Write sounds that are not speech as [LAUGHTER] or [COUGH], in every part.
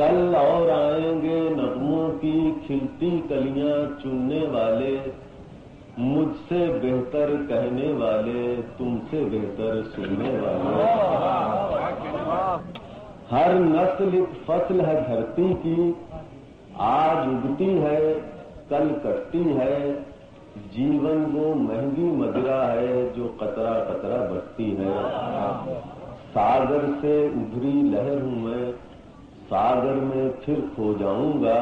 कल और आएँगे नगमों की खिलती कलियाँ चुनने वाले, मुझसे बेहतर कहने वाले, तुमसे बेहतर सुनने वाले। हर नस्ल फ़सल है धरती की, आज उगती है, कल कटती है। जीवन वो महँगी मदिरा है जो कतरा कतरा बढ़ती है। सागर से उभरी लहर हूँ मैं सागर में फिर सो जाऊँगा।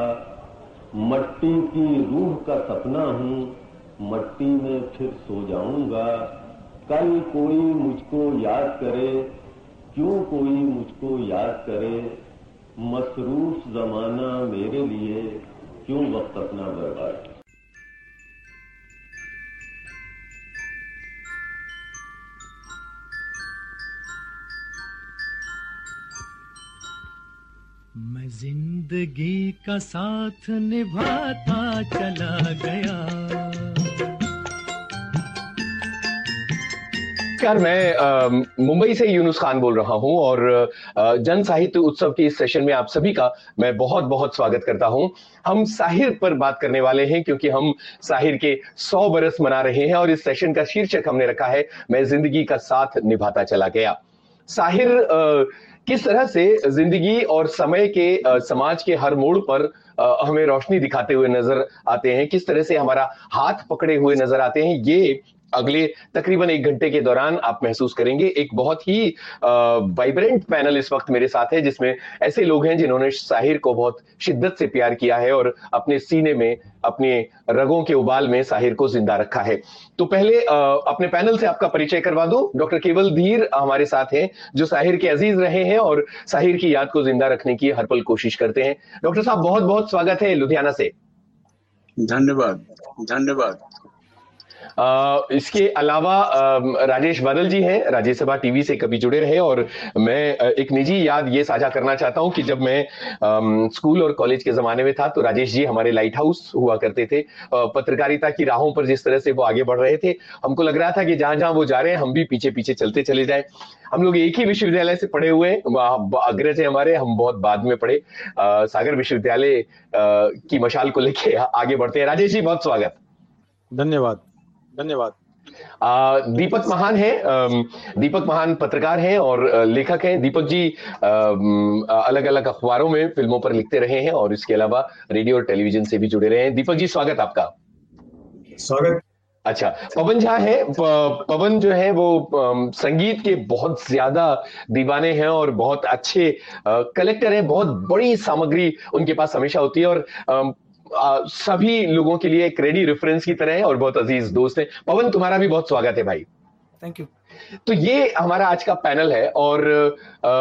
मट्टी की रूह का सपना हूँ, मट्टी में फिर सो जाऊँगा। कल कोई मुझको याद करे, क्यों कोई मुझको याद करे? मसरूफ जमाना मेरे लिए, क्यों वक्त अपना बर्बाद? मैं ज़िंदगी का साथ निभाता चला गया। नमस्कार मैं मुंबई से यूनुस खान बोल रहा हूँ और जन साहित्य उत्सव के इस सेशन में आप सभी का मैं बहुत बहुत स्वागत करता हूँ। हम साहिर पर बात करने वाले हैं क्योंकि हम साहिर के सौ बरस मना रहे हैं और इस सेशन का शीर्षक हमने रखा है, मैं ज़िंदगी का साथ निभाता चला गया। साहिर किस तरह से ज़िंदगी और समय के समाज के हर मोड़ पर हमें रोशनी दिखाते हुए नज़र आते हैं? किस तरह से हमारा हाथ पकड़े हुए नज़र आते हैं? ये अगले तकरीबन एक घंटे के दौरान आप महसूस करेंगे एक बहुत ही वाइब्रेंट पैनल इस वक्त मेरे साथ है जिसमें ऐसे लोग हैं जिन्होंने साहिर को बहुत शिद्दत से प्यार किया है और अपने सीने में अपने रगों के उबाल में साहिर को ज़िंदा रखा है। तो पहले आ, अपने पैनल से आपका परिचय करवा दो। डॉक्टर केवल धीर हमारे साथ हैं जो साहिर के अज़ीज़ रहे हैं और साहिर की याद को ज़िंदा रखने की हर पल कोशिश करते हैं। डॉक्टर साहब बहुत बहुत स्वागत है लुधियाना से। धन्यवाद धन्यवाद। इसके अलावा राजेश बादल जी हैं। राज्यसभा टीवी से कभी जुड़े रहे और मैं एक निजी याद ये साझा करना चाहता हूँ कि जब मैं स्कूल और कॉलेज के जमाने में था तो राजेश जी हमारे लाइट हाउस हुआ करते थे। पत्रकारिता की राहों पर जिस तरह से वो आगे बढ़ रहे थे, हमको लग रहा था कि जहाँ जहाँ वो जा रहे हैं, हम भी पीछे पीछे चलते चले जाए। हम लोग एक ही विश्वविद्यालय से पढ़े हुए अग्रज है हमारे, हम बहुत बाद में पढ़े। सागर विश्वविद्यालय की मशाल को लेके आगे बढ़ते हैं। राजेश जी, बहुत स्वागत। धन्यवाद। धन्यवाद। दीपक महान है दीपक महान पत्रकार हैं और लेखक हैं। दीपक जी अलग अलग अखबारों में फ़िल्मों पर लिखते रहे हैं और इसके अलावा रेडियो और टेलीविज़न से भी जुड़े रहे हैं। दीपक जी स्वागत आपका। स्वागत। अच्छा पवन झा है। पवन जो है वो संगीत के बहुत ज़्यादा दीवाने हैं और बहुत अच्छे कलेक्टर हैं। बहुत बड़ी सामग्री उनके पास हमेशा होती है और आ, सभी लोगों के लिए एक रेडी रेफरेंस की तरह है और बहुत अज़ीज़ दोस्त है। पवन तुम्हारा भी बहुत स्वागत है भाई। थैंक यू तो ये हमारा आज का पैनल है और आ,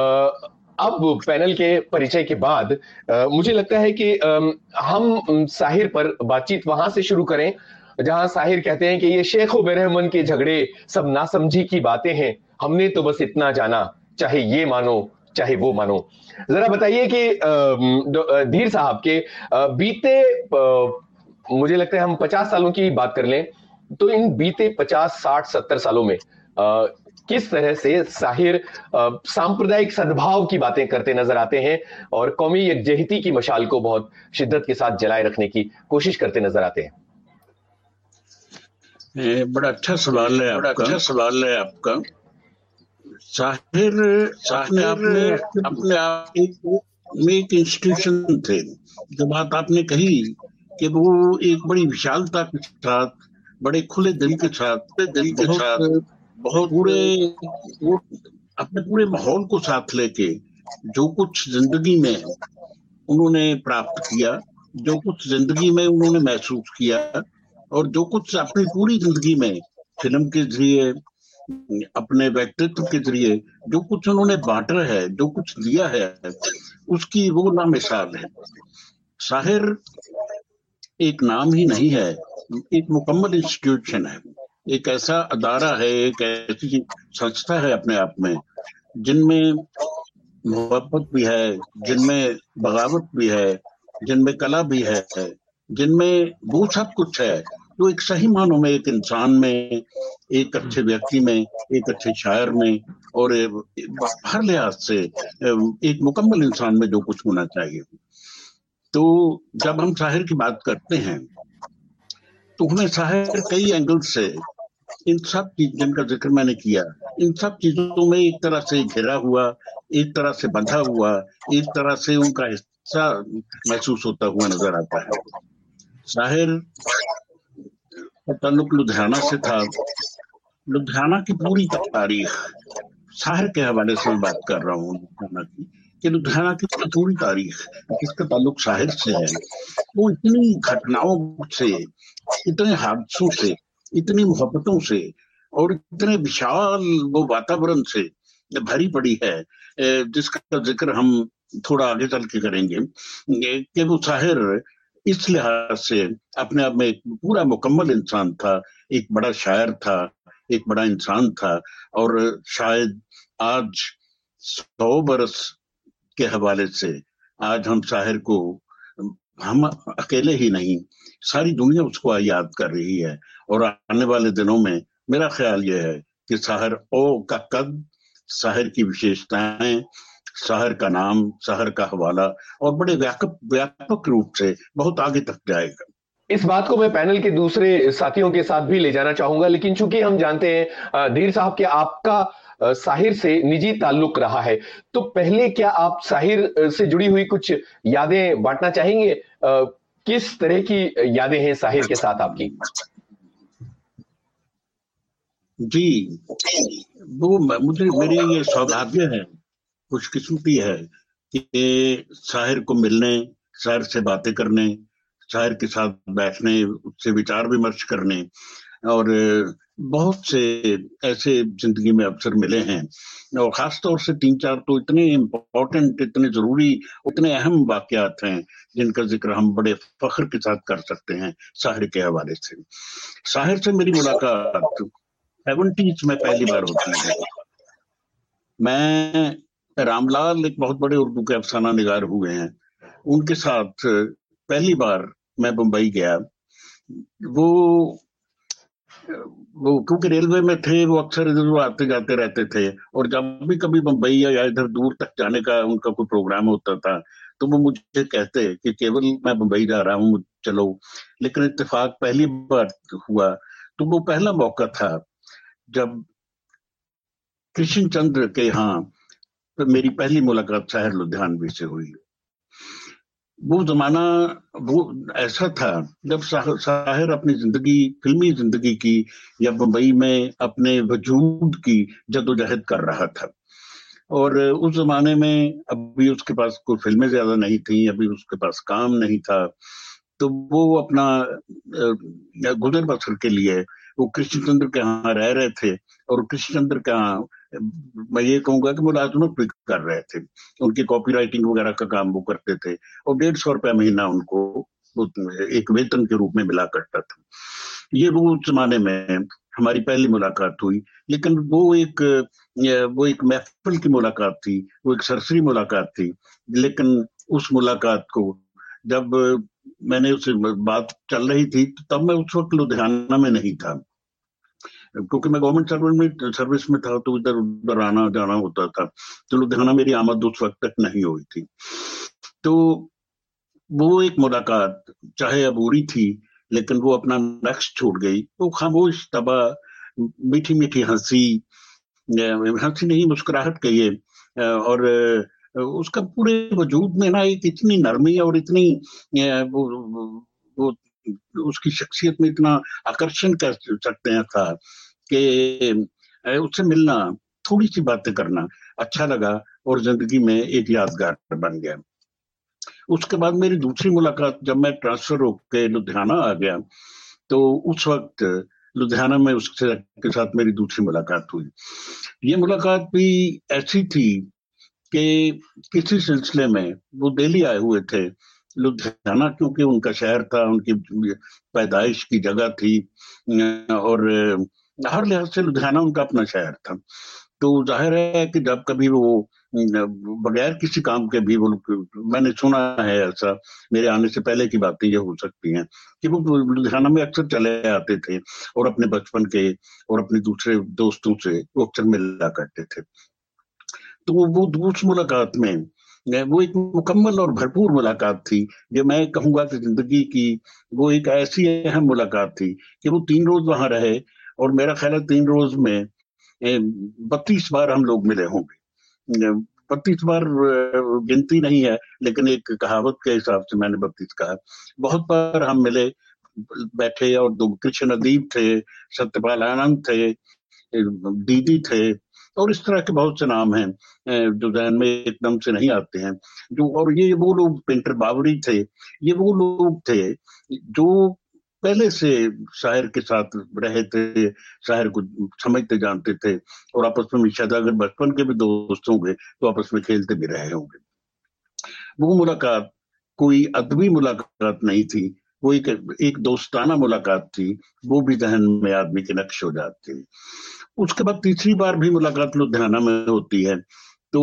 अब पैनल के परिचय के बाद आ, मुझे लगता है कि आ, हम साहिर पर बातचीत वहाँ से शुरू करें जहाँ साहिर कहते हैं कि ये शेख बेरहमन के झगड़े सब नासमझी की बातें हैं। हमने तो बस इतना जाना चाहे ये मानो चाहे वो मानो। जरा बताइए कि धीर साहब के बीते मुझे लगता है हम पचास सालों की बात कर लें तो इन बीते पचास साठ सत्तर सालों में किस तरह से साहिर सांप्रदायिक सद्भाव की बातें करते नज़र आते हैं और कौमी यकजहती की मशाल को बहुत शिद्दत के साथ जलाए रखने की कोशिश करते नज़र आते हैं? बड़ा अच्छा सवाल है बड़ा अच्छा सवाल है आपका। साहिर अपने आप में अपने आप में एक इंस्टीट्यूशन थे। जो बात आपने कही कि वो एक बड़ी विशालता के साथ बड़े खुले दिल के साथ दिल के साथ बहुत पूरे अपने पूरे माहौल को साथ लेके जो कुछ ज़िंदगी में उन्होंने प्राप्त किया जो कुछ ज़िंदगी में उन्होंने महसूस किया और जो कुछ अपनी पूरी ज़िंदगी में फ़िल्म के ज़रिए अपने व्यक्तित्व के ज़रिए जो कुछ उन्होंने बांटा है, जो कुछ दिया है, उसकी वो ना मिसाल है। साहिर एक नाम ही नहीं है, एक मुकम्मल इंस्टीट्यूशन है। एक ऐसा अदारा है, एक ऐसी संस्था है अपने आप में, जिनमें मोहब्बत भी है, जिनमें बगावत भी है, जिनमें कला भी है, जिनमें वो सब कुछ है। तो एक सही मानों में एक इंसान में एक अच्छे व्यक्ति में एक अच्छे शायर में और हर लिहाज से एक मुकम्मल इंसान में जो कुछ होना चाहिए। तो जब हम शाहिर की बात करते हैं तो हमें शाहिर कई एंगल से इन सब चीज़ जिनका ज़िक्र मैंने किया इन सब चीज़ों में एक तरह से घिरा हुआ एक तरह से बंधा हुआ एक तरह से उनका हिस्सा महसूस होता हुआ नज़र आता है। शाहिर तल्लुक लुधियाना से था। लुधियाना की पूरी तारीख शाहिर के हवाले से मैं बात कर रहा हूँ लुधियाना की, कि लुधियाना की पूरी तारीख जिसका ताल्लुक शाहिर से है? वो इतनी घटनाओं से, इतने हादसों से, इतनी मोहब्बतों से और इतने विशाल वो वातावरण से भरी पड़ी है जिसका ज़िक्र हम थोड़ा आगे चल के करेंगे, कि वो शाहिर इस लिहाज से अपने आप में एक पूरा मुकम्मल इंसान था, एक बड़ा शायर था, एक बड़ा इंसान था और शायद आज सौ बरस के हवाले से आज हम शाहिर को, हम अकेले ही नहीं, सारी दुनिया उसको याद कर रही है और आने वाले दिनों में मेरा ख्याल यह है कि शहर ओ का कद शहर की विशेषताएँ शहर का नाम शहर का हवाला और बड़े व्यापक व्यापक रूप से बहुत आगे तक जाएगा। इस बात को मैं पैनल के दूसरे साथियों के साथ भी ले जाना चाहूँगा लेकिन चूँकि हम जानते हैं धीर साहब के आपका साहिर से निजी ताल्लुक रहा है तो पहले क्या आप साहिर से जुड़ी हुई कुछ यादें बांटना चाहेंगे? किस तरह की यादें हैं साहिर के साथ आपकी? जी वो मुझे मेरे ये सौभाग्य है खुशकिस्मती है कि शायर को मिलने शायर से बातें करने शायर के साथ बैठने, उससे विचार विमर्श करने, और बहुत से ऐसे ज़िंदगी में अवसर मिले हैं। और खास तौर से तीन चार तो इतने इम्पोर्टेंट इतने ज़रूरी, उतने अहम वाक्यात हैं, जिनका ज़िक्र हम बड़े फख्र के साथ कर सकते हैं शाहिर के हवाले से। शाहिर से मेरी मुलाकात सेवेंटीज में पहली बार होती है। मैं रामलाल एक बहुत बड़े उर्दू के अफसाना निगार हुए हैं। उनके साथ, पहली बार मैं मुंबई गया। वो वो क्योंकि रेलवे में थे, वो अक्सर इधर आते जाते रहते थे। और जब भी कभी मुंबई या इधर दूर तक जाने का उनका कोई प्रोग्राम होता था तो वो मुझे कहते कि केवल मैं मुंबई जा रहा हूँ, चलो। लेकिन इत्तेफाक पहली बार हुआ तो वो पहला मौका था जब कृष्ण चंद्र के यहाँ तो मेरी पहली मुलाकात शाहर लुधियानवी से हुई। वो जमाना, वो ऐसा था, जब शाहिर अपनी ज़िंदगी, फिल्मी ज़िंदगी की, या मुंबई में अपने वजूद की जदोजहद कर रहा था। और उस जमाने में अभी उसके पास कोई फ़िल्में ज़्यादा नहीं थी, अभी उसके पास काम नहीं था। तो वो अपना गुजर बसर के लिए वो कृष्णचंद्र के यहाँ रह रहे थे और कृष्णचंद्र के यहाँ मैं ये कहूँगा कि मुलाजमत भी कर रहे थे। उनकी कॉपी राइटिंग वगैरह का काम वो करते थे और डेढ़ सौ रुपया महीना उनको एक वेतन के रूप में मिला करता था। ये वो उस जमाने में हमारी पहली मुलाकात हुई, लेकिन वो एक वो एक महफिल की मुलाकात थी, वो एक सरसरी मुलाकात थी, लेकिन उस मुलाकात को जब मैंने उससे बात चल रही थी तो तब मैं उस वक्त लुधियाना में नहीं था। क्योंकि मैं गवर्नमेंट सर्विस में सर्विस में था तो इधर उधर आना जाना होता था तो लुधियाना मेरी आमद उस वक्त तक नहीं हुई थी। तो वो एक मुलाकात, चाहे अबूरी थी, लेकिन वो अपना नक्श छोड़ गई। वो खामोश तबा मीठी मीठी हँसी हँसी नहीं, मुस्कुराहट कहिए, और उसका पूरे वजूद में ना एक इतनी नरमी और इतनी वो, वो उसकी शख्सियत में इतना आकर्षण कर सकते हैं था कि उससे मिलना थोड़ी सी बातें करना अच्छा लगा और ज़िंदगी में एक यादगार बन गया। उसके बाद मेरी दूसरी मुलाकात जब मैं ट्रांसफ़र होकर लुधियाना आ गया तो उस वक्त लुधियाना में उसके साथ मेरी दूसरी मुलाकात हुई। ये मुलाकात भी ऐसी थी कि किसी सिलसिले में वो दिल्ली आए हुए थे, लुधियाना क्योंकि उनका शहर था, उनकी पैदाइश की जगह थी, और हर लिहाज से लुधियाना उनका अपना शहर था। तो ज़ाहिर है कि जब कभी वो, बगैर किसी काम के भी वो मैंने सुना है ऐसा, मेरे आने से पहले की बातें ये हो सकती हैं, कि वो लुधियाना में अक्सर चले आते थे और अपने बचपन के और अपने दूसरे दोस्तों से वो अक्सर मिला करते थे। तो वो उस मुलाकात में वो एक मुकम्मल और भरपूर मुलाकात थी, जो मैं कहूँगा कि ज़िंदगी की वो एक ऐसी अहम मुलाकात थी कि वो तीन रोज वहाँ रहे और मेरा ख्याल है तीन रोज में बत्तीस बार हम लोग मिले होंगे। बत्तीस बार गिनती नहीं है, लेकिन एक कहावत के हिसाब से मैंने बत्तीस कहा। बहुत बार हम मिले, बैठे और कृष्ण अदीप थे, सत्यपाल आनंद थे दीदी थे और इस तरह के बहुत से नाम हैं जो जहन में एकदम से नहीं आते हैं। जो और ये वो लोग पेंटर बावरी थे, ये वो लोग थे जो पहले से शायर के साथ रहे थे, शायर को समझते जानते थे और आपस में शायद अगर बचपन के भी दोस्त होंगे तो आपस में खेलते भी रहे होंगे। वो मुलाकात कोई अदबी मुलाकात नहीं थी, वो एक एक दोस्ताना मुलाकात थी, वो भी जहन में आदमी के नक्श हो जाती। उसके बाद तीसरी बार भी मुलाकात लुधियाना में होती है। तो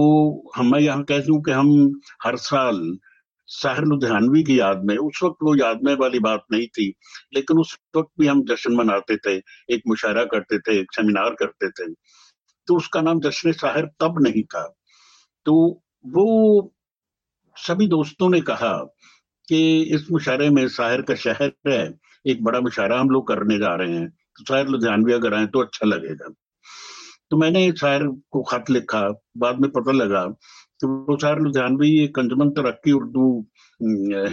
हम, मैं यहाँ कह दूँ कि हम हर साल शहर लुधियानवी की याद में, उस वक्त वो याद में वाली बात नहीं थी, लेकिन उस वक्त भी हम जश्न मनाते थे, एक मुशायरा करते थे, एक सेमिनार करते थे। तो उसका नाम जश्न शाहर तब नहीं था। तो वो सभी दोस्तों ने कहा कि इस मुशायरे में शाहर का शहर है, एक बड़ा मुशायरा हम लोग करने जा रहे हैं। तो शायर लुधियानवी अगर आए तो अच्छा लगेगा। तो मैंने शायर को खत लिखा, बाद में पता लगा कि वो शायर लुधियानवी एक अंजमन तरक्की उर्दू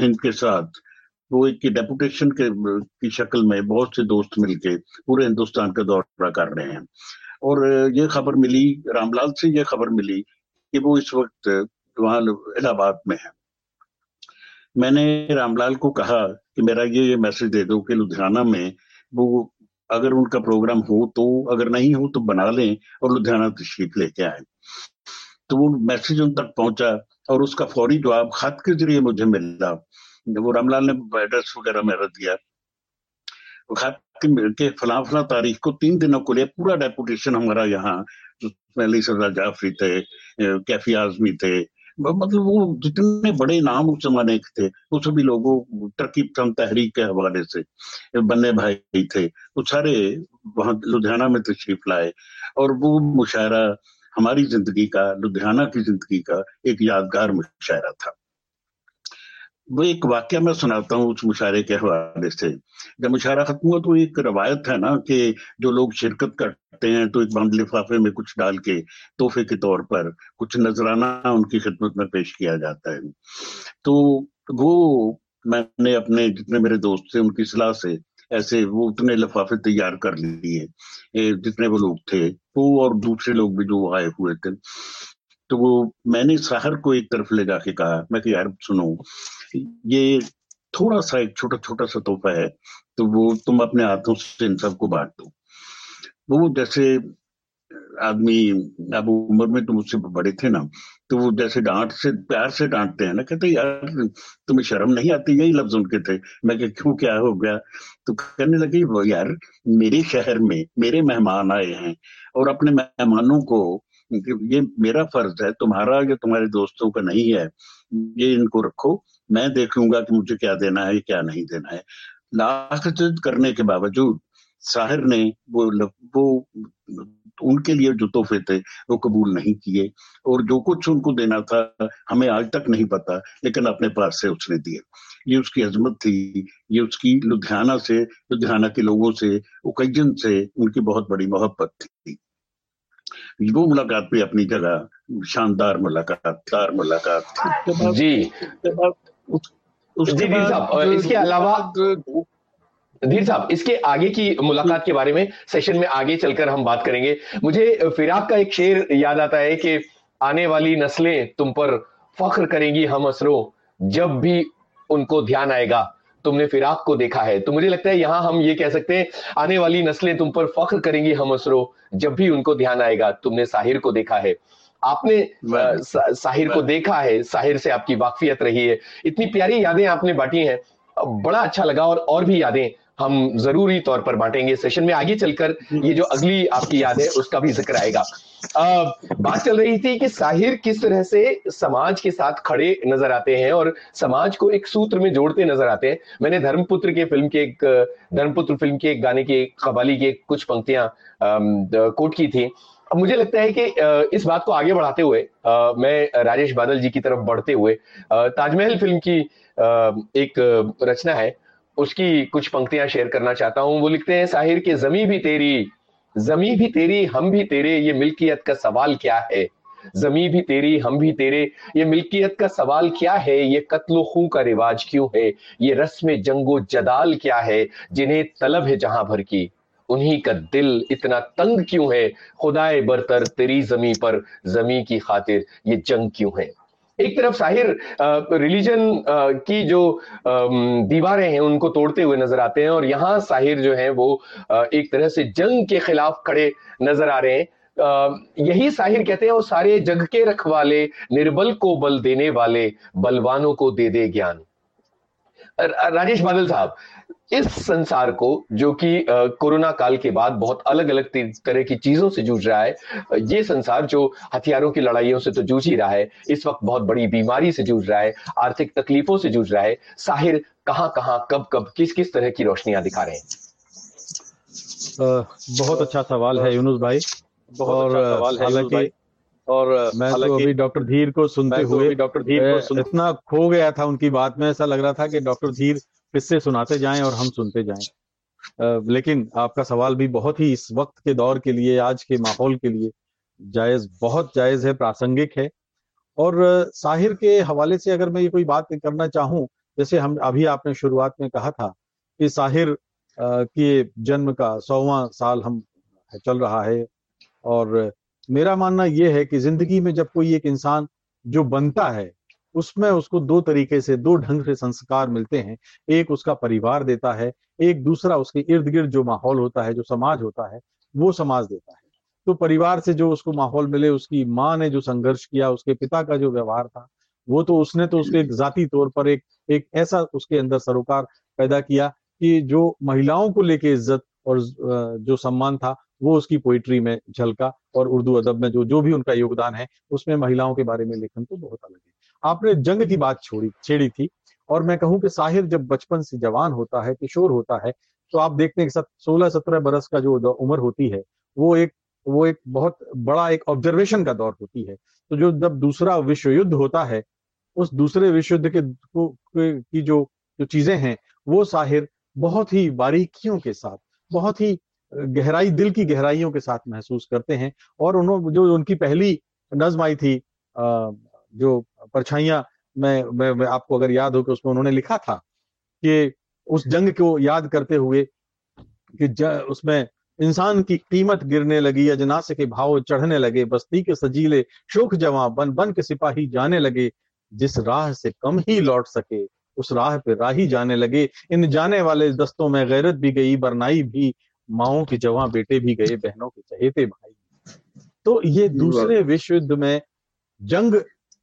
हिंद के साथ, वो एक डेपुटेशन के, की शक्ल में बहुत से दोस्त मिलके पूरे हिंदुस्तान का दौरा कर रहे हैं। और ये खबर मिली, रामलाल से ये खबर मिली कि वो इस वक्त वहाँ इलाहाबाद में है। मैंने रामलाल को कहा कि मेरा ये ये मैसेज दे दो कि लुधियाना में वो अगर उनका प्रोग्राम हो तो अगर नहीं हो तो बना लें और लुधियाना तशरीफ़ लेके आए। तो वो मैसेज उन तक पहुँचा और उसका फौरी जवाब खत के ज़रिए मुझे मिला वो रामलाल ने एड्रेस वगैरह मेरा दिया खत के फला फला तारीख को तीन दिनों को लिए पूरा डेपुटेशन हमारा यहाँ जिसमें सरदार जाफरी थे, कैफी आजमी थे मतलब वो जितने बड़े नाम उस जमाने के थे, वो सभी लोगों टर्की तहरीक के हवाले से, बन्ने भाई थे। वो सारे वहाँ लुधियाना में तशरीफ़ लाए और वो मुशायरा हमारी ज़िंदगी का, लुधियाना की ज़िंदगी का एक यादगार मुशायरा था। वो एक वाक्य मैं सुनाता हूँ उस मुशायरे के हवाले से। जब मुशारा खत्म हुआ तो एक रवायत है ना कि जो लोग शिरकत करते हैं तो एक बंद लिफाफे में कुछ डाल के तोहफे के तौर पर कुछ नजराना उनकी खिदमत में पेश किया जाता है। तो वो मैंने अपने जितने मेरे दोस्त थे उनकी सलाह से ऐसे वो उतने लिफाफे तैयार कर लिए, जितने वो लोग थे। वो और दूसरे लोग भी जो आए हुए थे। तो वो मैंने शहर को एक तरफ़ ले जाके कहा, मैं कि यार, सुनो, ये थोड़ा सा एक छोटा छोटा सा तोहफा है तो वो तुम अपने हाथों से इन सबको बांट दो। वो जैसे आदमी, अब उम्र में तुम उससे बड़े थे ना तो वो जैसे डांट से, प्यार से डांटते हैं ना, कहते यार, तुम्हें शर्म नहीं आती? यही लफ्ज उनके थे। मैं कह, क्यों, क्या हो गया? तो कहने लगे वो यार, मेरे शहर में मेरे मेहमान आए हैं और अपने मेहमानों को ये मेरा फ़र्ज़ है, तुम्हारा या तुम्हारे दोस्तों का नहीं है, ये इनको रखो। मैं देख लूँगा कि मुझे क्या देना है, क्या नहीं देना है। लाख करने के बावजूद साहिर ने वो वो उनके लिए जो तोहफे थे, वो कबूल नहीं किए। और जो कुछ उनको देना था, हमें आज तक नहीं पता, लेकिन अपने पास से उसने दिए। ये उसकी अजमत थी, ये उसकी लुधियाना से, लुधियाना के लोगों से, उकैजन से उनकी बहुत बड़ी मोहब्बत थी। वो मुलाकात भी अपनी जगह शानदार मुलाकात मुलाकात। जी। उसके बाद इसके अलावा धीर साहब इसके आगे की मुलाकात के बारे में सेशन में आगे चलकर हम बात करेंगे। मुझे फिराक का एक शेर याद आता है कि आने वाली नस्लें तुम पर फख्र करेंगी हम असरो जब भी उनको ध्यान आएगा। तुमने फिराक को देखा है। तो मुझे लगता है यहाँ हम ये कह सकते हैं आने वाली नस्लें तुम पर फख्र करेंगी हम असरो जब भी उनको ध्यान आएगा तुमने साहिर को देखा है। आपने सा, साहिर को देखा है साहिर से आपकी वाकफियत रही है। इतनी प्यारी यादें आपने बांटी हैं। बड़ा अच्छा लगा और और भी यादें। हम ज़रूरी तौर पर बांटेंगे सेशन में आगे चलकर ये जो अगली आपकी याद है उसका भी ज़िक्र आएगा। आ, बात चल रही थी कि साहिर किस तरह से समाज के साथ खड़े नज़र आते हैं और समाज को एक सूत्र में जोड़ते नज़र आते हैं। मैंने धर्मपुत्र के फ़िल्म के एक धर्मपुत्र फ़िल्म के एक गाने के कबाली के कुछ पंक्तियाँ कोट की थी। अब मुझे लगता है कि इस बात को आगे बढ़ाते हुए मैं राजेश बादल जी की तरफ़ बढ़ते हुए ताजमहल फ़िल्म की एक रचना है। उसकी कुछ पंक्तियाँ शेयर करना चाहता हूँ। वो लिखते हैं, साहिर के जमी भी तेरी, जमी भी तेरी, हम भी तेरे, ये मिल्कियत का सवाल क्या है? जमी भी तेरी, हम भी तेरे, ये मिल्कियत का सवाल क्या है? ये कत्लो खू का रिवाज क्यों है? ये रस्म जंगो जदाल क्या है, जिन्हें तलब है जहाँ भर की? उन्हीं का दिल इतना तंग क्यों है? खुदाए बरतर तेरी जमी पर, जमी की खातिर ये जंग क्यों है? एक तरफ़ साहिर रिलीजन की जो दीवारें हैं, उनको तोड़ते हुए नज़र आते हैं और यहाँ साहिर जो है, वो एक तरह से जंग के खिलाफ खड़े नज़र आ रहे हैं। यही साहिर कहते हैं वो सारे जग के रखवाले, निर्बल को बल देने वाले बलवानों को दे दे ज्ञान। राजेश बादल साहब इस संसार को जो कि कोरोना काल के बाद बहुत अलग अलग तरह की चीज़ों से जूझ रहा है ये संसार जो हथियारों की लड़ाइयों से तो जूझ ही रहा है इस वक्त बहुत बड़ी बीमारी से जूझ रहा है आर्थिक तकलीफों से जूझ रहा है साहिर कहाँ कहाँ कब कब किस किस तरह की रोशनियाँ दिखा रहे हैं? बहुत अच्छा सवाल है यूनुस भाई। और अच्छा सवाल है हालाँकि और मैं तो अभी डॉक्टर धीर को सुनते तो हुए डॉक्टर धीर को सुन... इतना खो गया था उनकी बात में ऐसा लग रहा था कि डॉक्टर धीर किससे सुनाते जाएँ और हम सुनते जाएँ। लेकिन आपका सवाल भी बहुत ही इस वक्त के दौर के लिए, आज के माहौल के लिए जायज़, बहुत जायज़ है, प्रासंगिक है। और साहिर के हवाले से अगर मैं ये कोई बात करना चाहूँ, जैसे हम, अभी आपने शुरुआत में कहा था कि साहिर के जन्म का सौवा साल हम चल रहा है। और मेरा मानना यह है कि ज़िंदगी में जब कोई एक इंसान जो बनता है उसमें उसको दो तरीके से, दो ढंग से संस्कार मिलते हैं। एक उसका परिवार देता है, एक दूसरा उसके इर्द गिर्द जो माहौल होता है, जो समाज होता है, वो समाज देता है। तो परिवार से जो उसको माहौल मिले, उसकी माँ ने जो संघर्ष किया, उसके पिता का जो व्यवहार था, वो तो उसने तो उसके एक जाति तौर पर एक एक ऐसा उसके अंदर सरोकार पैदा किया कि जो महिलाओं को लेके इज़्ज़त और जो सम्मान था, वो उसकी पोइट्री में झलका और उर्दू अदब में जो जो भी उनका योगदान है, उसमें महिलाओं के बारे में लेखन तो बहुत अलग है। आपने जंग की बात छोड़ी, छेड़ी थी। और मैं कहूँ कि साहिर जब बचपन से जवान होता है, किशोर होता है तो आप देखते हैं कि सोलह सत्रह बरस का जो उम्र होती है, वो एक वो एक बहुत बड़ा एक ऑब्जर्वेशन का दौर होती है। तो जो जब दूसरा विश्व युद्ध होता है, उस दूसरे विश्व युद्ध के, की जो जो चीज़ें हैं, वो साहिर बहुत ही बारीकियों के साथ, बहुत ही गहराई, दिल की गहराइयों के साथ महसूस करते हैं। और उन्होंने जो उनकी पहली नज्म आई थी जो परछाइयाँ मैं, मैं, मैं आपको अगर याद हो कि उसमें उन्होंने लिखा था कि उस जंग को याद करते हुए कि उसमें इंसान की कीमत गिरने लगी अजनास के भाव चढ़ने लगे बस्ती के सजीले शोक जवा बन बन के सिपाही जाने लगे जिस राह से कम ही लौट सके उस राह पे राही जाने लगे। इन जाने वाले दस्तों में गैरत भी गई बरनाई भी माओ के जवा बेटे भी गए बहनों के चहेते भाई। तो ये दूसरे विश्व युद्ध में जंग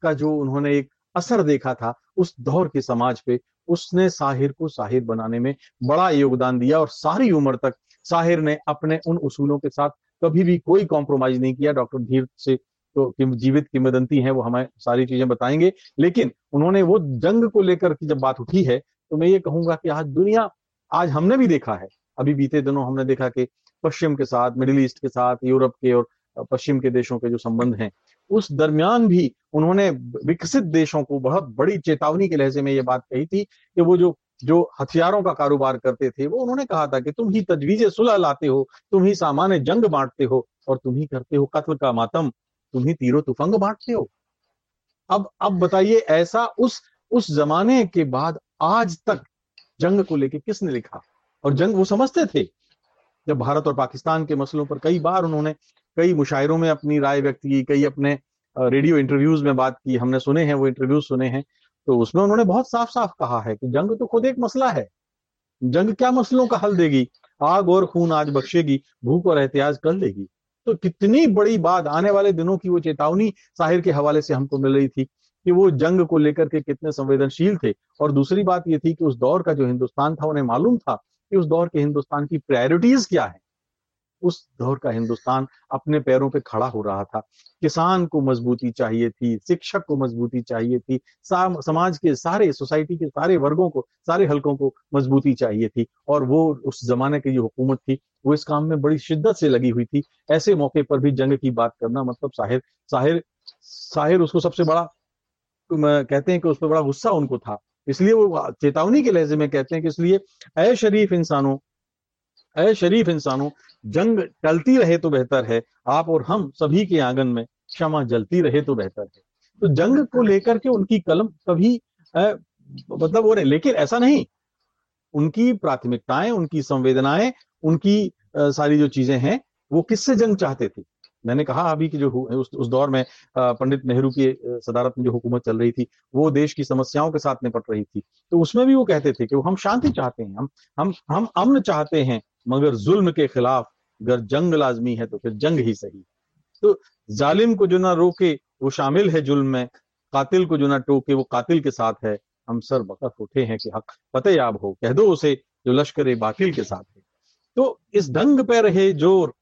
का जो उन्होंने एक असर देखा था उस दौर के समाज पे, उसने साहिर को साहिर बनाने में बड़ा योगदान दिया और सारी उम्र तक साहिर ने अपने उन उसूलों के साथ कभी भी कोई कॉम्प्रोमाइज नहीं किया। डॉक्टर धीर से तो जीवित किमदंती है, वो हमें सारी चीज़ें बताएँगे। लेकिन उन्होंने वो जंग को लेकर की जब बात उठी है तो मैं ये कहूँगा कि आज दुनिया, आज हमने भी देखा है। अभी बीते दिनों हमने देखा कि पश्चिम के साथ, मिडिल ईस्ट के साथ, यूरोप के और पश्चिम के देशों के जो संबंध हैं उस दरमियान भी उन्होंने विकसित देशों को बहुत बड़ी चेतावनी के लहजे में ये बात कही थी कि वो जो जो हथियारों का कारोबार करते थे, वो उन्होंने कहा था कि तुम ही तजवीज सुलह लाते हो, तुम ही सामान्य जंग बांटते हो और तुम ही करते हो कत्ल का मातम, तुम ही तीरो तुफंग बांटते हो। अब अब बताइए ऐसा उस उस जमाने के बाद आज तक जंग को लेके किसने लिखा? और जंग वो समझते थे? जब भारत और पाकिस्तान के मसलों पर कई बार उन्होंने कई मुशायरों में अपनी राय व्यक्त की, कई अपने रेडियो इंटरव्यूज़ में बात की, हमने सुने हैं, वो इंटरव्यूज़ सुने हैं। तो उसमें उन्होंने बहुत साफ़ साफ़ कहा है कि जंग तो खुद एक मसला है। जंग क्या मसलों का हल देगी? आग और खून आज बख्शेगी, भूख और एहतियाज कर देगी। तो कितनी बड़ी बात, आने वाले दिनों की वो चेतावनी साहिर के हवाले से हमको मिल रही थी कि वो जंग को लेकर के कितने संवेदनशील थे। और दूसरी बात ये थी कि उस दौर का जो हिंदुस्तान था, उन्हें मालूम था कि उस दौर के हिंदुस्तान की प्रायोरिटीज क्या है। उस दौर का हिंदुस्तान अपने पैरों पे खड़ा हो रहा था। किसान को मजबूती चाहिए थी, शिक्षक को मजबूती चाहिए थी समाज के सारे, सोसाइटी के सारे वर्गों को, सारे हलकों को मजबूती चाहिए थी और वो उस जमाने की जो हुकूमत थी, वो इस काम में बड़ी शिद्दत से लगी हुई थी। ऐसे मौके पर भी जंग की बात करना मतलब साहिर साहिर साहिर उसको सबसे बड़ा कहते हैं कि उस पर बड़ा गुस्सा उनको था। इसलिए वो चेतावनी के लहजे में कहते हैं कि इसलिए अय शरीफ इंसानों अय शरीफ इंसानों जंग टलती रहे तो बेहतर है आप और हम सभी के आँगन में क्षमा जलती रहे तो बेहतर है। तो जंग को लेकर के उनकी कलम कभी मतलब वो रहे लेकिन ऐसा नहीं। उनकी प्राथमिकताएँ उनकी संवेदनाएँ उनकी आ, सारी जो चीज़ें हैं वो किससे जंग चाहते थे? मैंने कहा अभी की जो उस, उस दौर में पंडित नेहरू की सदारत में जो हुकूमत चल रही थी वो देश की समस्याओं के साथ निपट रही थी। तो उसमें भी वो कहते थे कि हम शांति चाहते हैं हम हम हम अमन चाहते हैं मगर जुल्म के खिलाफ अगर जंग लाजमी है तो फिर जंग ही सही। तो जालिम को जो ना रोके, वो शामिल है जुल्म में, कातिल को जो ना टोके, वो कातिल के साथ है। हम सर बकत उठे हैं कि हक फतेयाब हो, कह दो उसे जो लश्कर बातिल के साथ है। तो इस ढंग पे रहे ज़ोर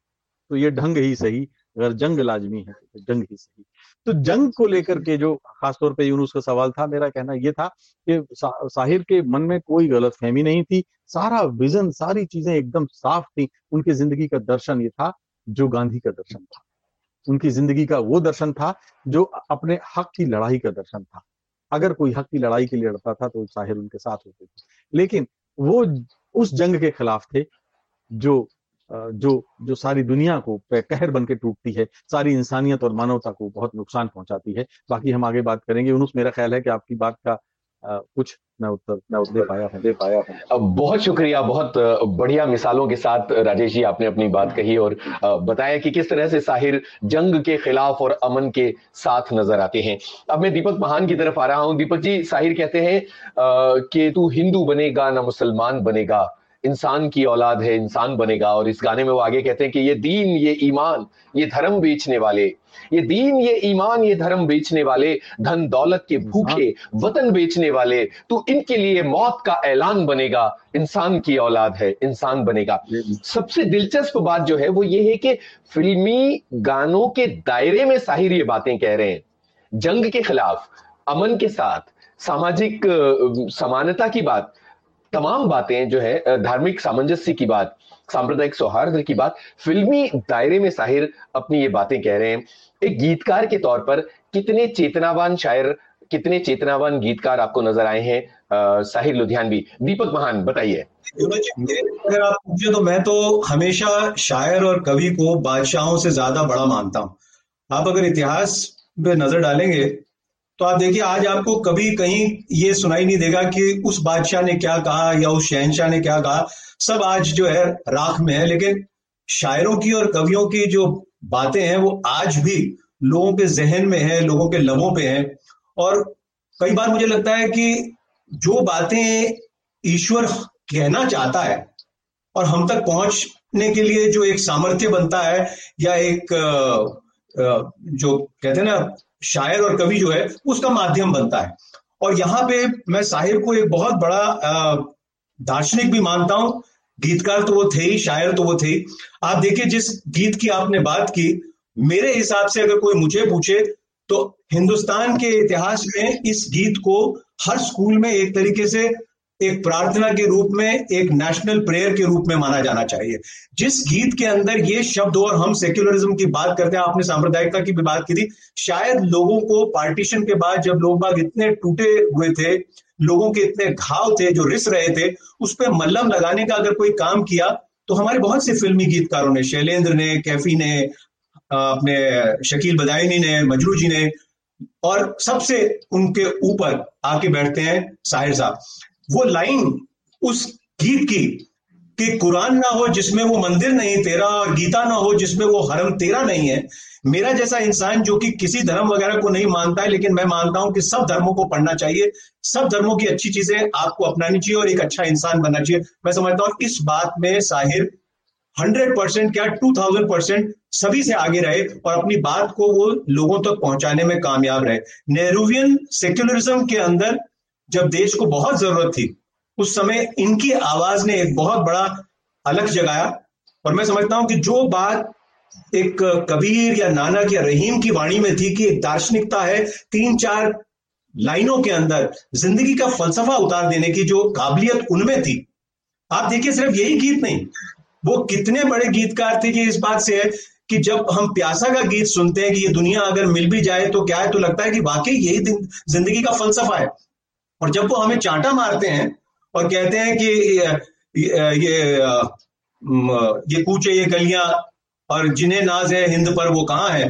तो ये ढंग ही सही। अगर जंग लाजमी है तो जंग ही सही। तो जंग को लेकर के जो खासतौर पे यूनुस का सवाल था मेरा कहना ये था कि सा, साहिर के मन में कोई गलत फहमी नहीं थी। सारा विजन सारी चीज़ें एकदम साफ़ थी। उनकी ज़िंदगी का दर्शन ये था जो गांधी का दर्शन था। उनकी ज़िंदगी का वो दर्शन था जो अपने हक की लड़ाई का दर्शन था। अगर कोई हक की लड़ाई के लिए लड़ता था तो साहिर उनके साथ होते थे। लेकिन वो उस जंग के खिलाफ थे जो जो जो सारी दुनिया को कहर बन के टूटती है सारी इंसानियत और मानवता को बहुत नुकसान पहुंचाती है। बाकी हम आगे बात करेंगे। उनुस मेरा ख्याल है कि आपकी बात का आ, कुछ मैं उत्तर मैं दे पाया हूँ। दे पाया हूँ। बहुत शुक्रिया बहुत बढ़िया मिसालों के साथ राजेश जी आपने अपनी बात कही और बताया कि किस तरह से साहिर जंग के खिलाफ और अमन के साथ नज़र आते हैं। अब मैं दीपक महान की तरफ़ आ रहा हूँ। दीपक जी साहिर कहते हैं कि तू हिंदू बनेगा ना मुसलमान बनेगा। इंसान की औलाद है इंसान बनेगा। और इस गाने में वो आगे कहते हैं कि ये दीन ये ईमान ये धर्म बेचने वाले ये दीन ये ईमान ये धर्म बेचने वाले धन दौलत के भूखे वतन बेचने वाले तू इनके लिए मौत का ऐलान बनेगा। इंसान की औलाद है इंसान बनेगा। सबसे दिलचस्प बात जो है वो ये है कि फिल्मी गानों के दायरे में साहिर ये बातें कह रहे हैं। जंग के खिलाफ अमन के साथ सामाजिक समानता की बात तमाम बातें जो है धार्मिक सामंजस्य की बात, सांप्रदायिक सौहार्द की बात, फिल्मी दायरे में साहिर अपनी ये बातें कह रहे हैं। एक गीतकार के तौर पर कितने चेतनावान शायर, कितने चेतनावान गीतकार आपको नज़र आए हैं साहिर लुधियानवी? दीपक महान, बताइए। अगर आप पूछे तो मैं तो हमेशा शायर और कवि को बादशाहों से ज़्यादा बड़ा मानता हूँ। आप अगर इतिहास पे नज़र डालेंगे तो आप देखिए, आज आपको कभी कहीं ये सुनाई नहीं देगा कि उस बादशाह ने क्या कहा या उस शहनशाह ने क्या कहा। सब आज जो है, राख में है, लेकिन शायरों की और कवियों की जो बातें हैं, वो आज भी लोगों के जहन में है, लोगों के लबों पे है। और कई बार मुझे लगता है कि जो बातें ईश्वर कहना चाहता है और हम तक पहुँचने के लिए जो एक सामर्थ्य बनता है या एक जो कहते हैं ना शायर और कवि जो है, उसका माध्यम बनता है। और यहाँ पे मैं साहिर को एक बहुत बड़ा दार्शनिक भी मानता हूँ। गीतकार तो वो थे ही, शायर तो वो थे ही। आप देखिए, जिस गीत की आपने बात की, मेरे हिसाब से अगर कोई मुझे पूछे तो हिंदुस्तान के इतिहास में इस गीत को हर स्कूल में एक तरीके से एक प्रार्थना के रूप में, एक नेशनल प्रेयर के रूप में माना जाना चाहिए। जिस गीत के अंदर ये शब्द और हम सेक्युलरिज्म की बात करते हैं, आपने सांप्रदायिकता की भी बात की थी, शायद लोगों को पार्टीशन के बाद जब लोग बाग इतने टूटे हुए थे, लोगों के इतने घाव थे, जो रिस रहे थे, उस पर मल्लम लगाने का अगर कोई काम किया तो हमारे बहुत से फिल्मी गीतकारों ने, शैलेंद्र ने, कैफी ने अपने शकील बदायनी ने, मजरू जी ने, और सबसे उनके ऊपर आके बैठते हैं साहिर साहब। वो लाइन उस गीत की कि कुरान ना हो जिसमें वो मंदिर नहीं तेरा और गीता ना हो जिसमें वो हरम तेरा नहीं है, मेरा जैसा इंसान जो कि किसी धर्म वगैरह को नहीं मानता है, लेकिन मैं मानता हूँ कि सब धर्मों को पढ़ना चाहिए, सब धर्मों की अच्छी चीज़ें आपको अपनानी चाहिए और एक अच्छा इंसान बनना चाहिए। मैं समझता हूँ इस बात में साहिर हंड्रेड परसेंट क्या टू थाउज़ेंड परसेंट सभी से आगे रहे और अपनी बात को वो लोगों तक पहुँचाने में कामयाब रहे। नेहरूवियन सेक्युलरिज्म के अंदर जब देश को बहुत ज़रूरत थी, उस समय इनकी आवाज़ ने एक बहुत बड़ा अलग जगाया। और मैं समझता हूँ कि जो बात एक कबीर या नानक या रहीम की वाणी में थी कि एक दार्शनिकता है, तीन चार लाइनों के अंदर ज़िंदगी का फलसफा उतार देने की जो काबिलियत उनमें थी। आप देखिए, सिर्फ़ यही गीत नहीं, वो कितने बड़े गीतकार थे कि इस बात से है कि जब हम प्यासा का गीत सुनते हैं कि ये दुनिया अगर मिल भी जाए तो क्या है तो लगता है कि वाकई यही ज़िंदगी का फलसफा है। और जब वो हमें चांटा मारते हैं और कहते हैं कि ये ये, कूचे ये गलियाँ और जिन्हें नाज है हिंद पर वो कहाँ है?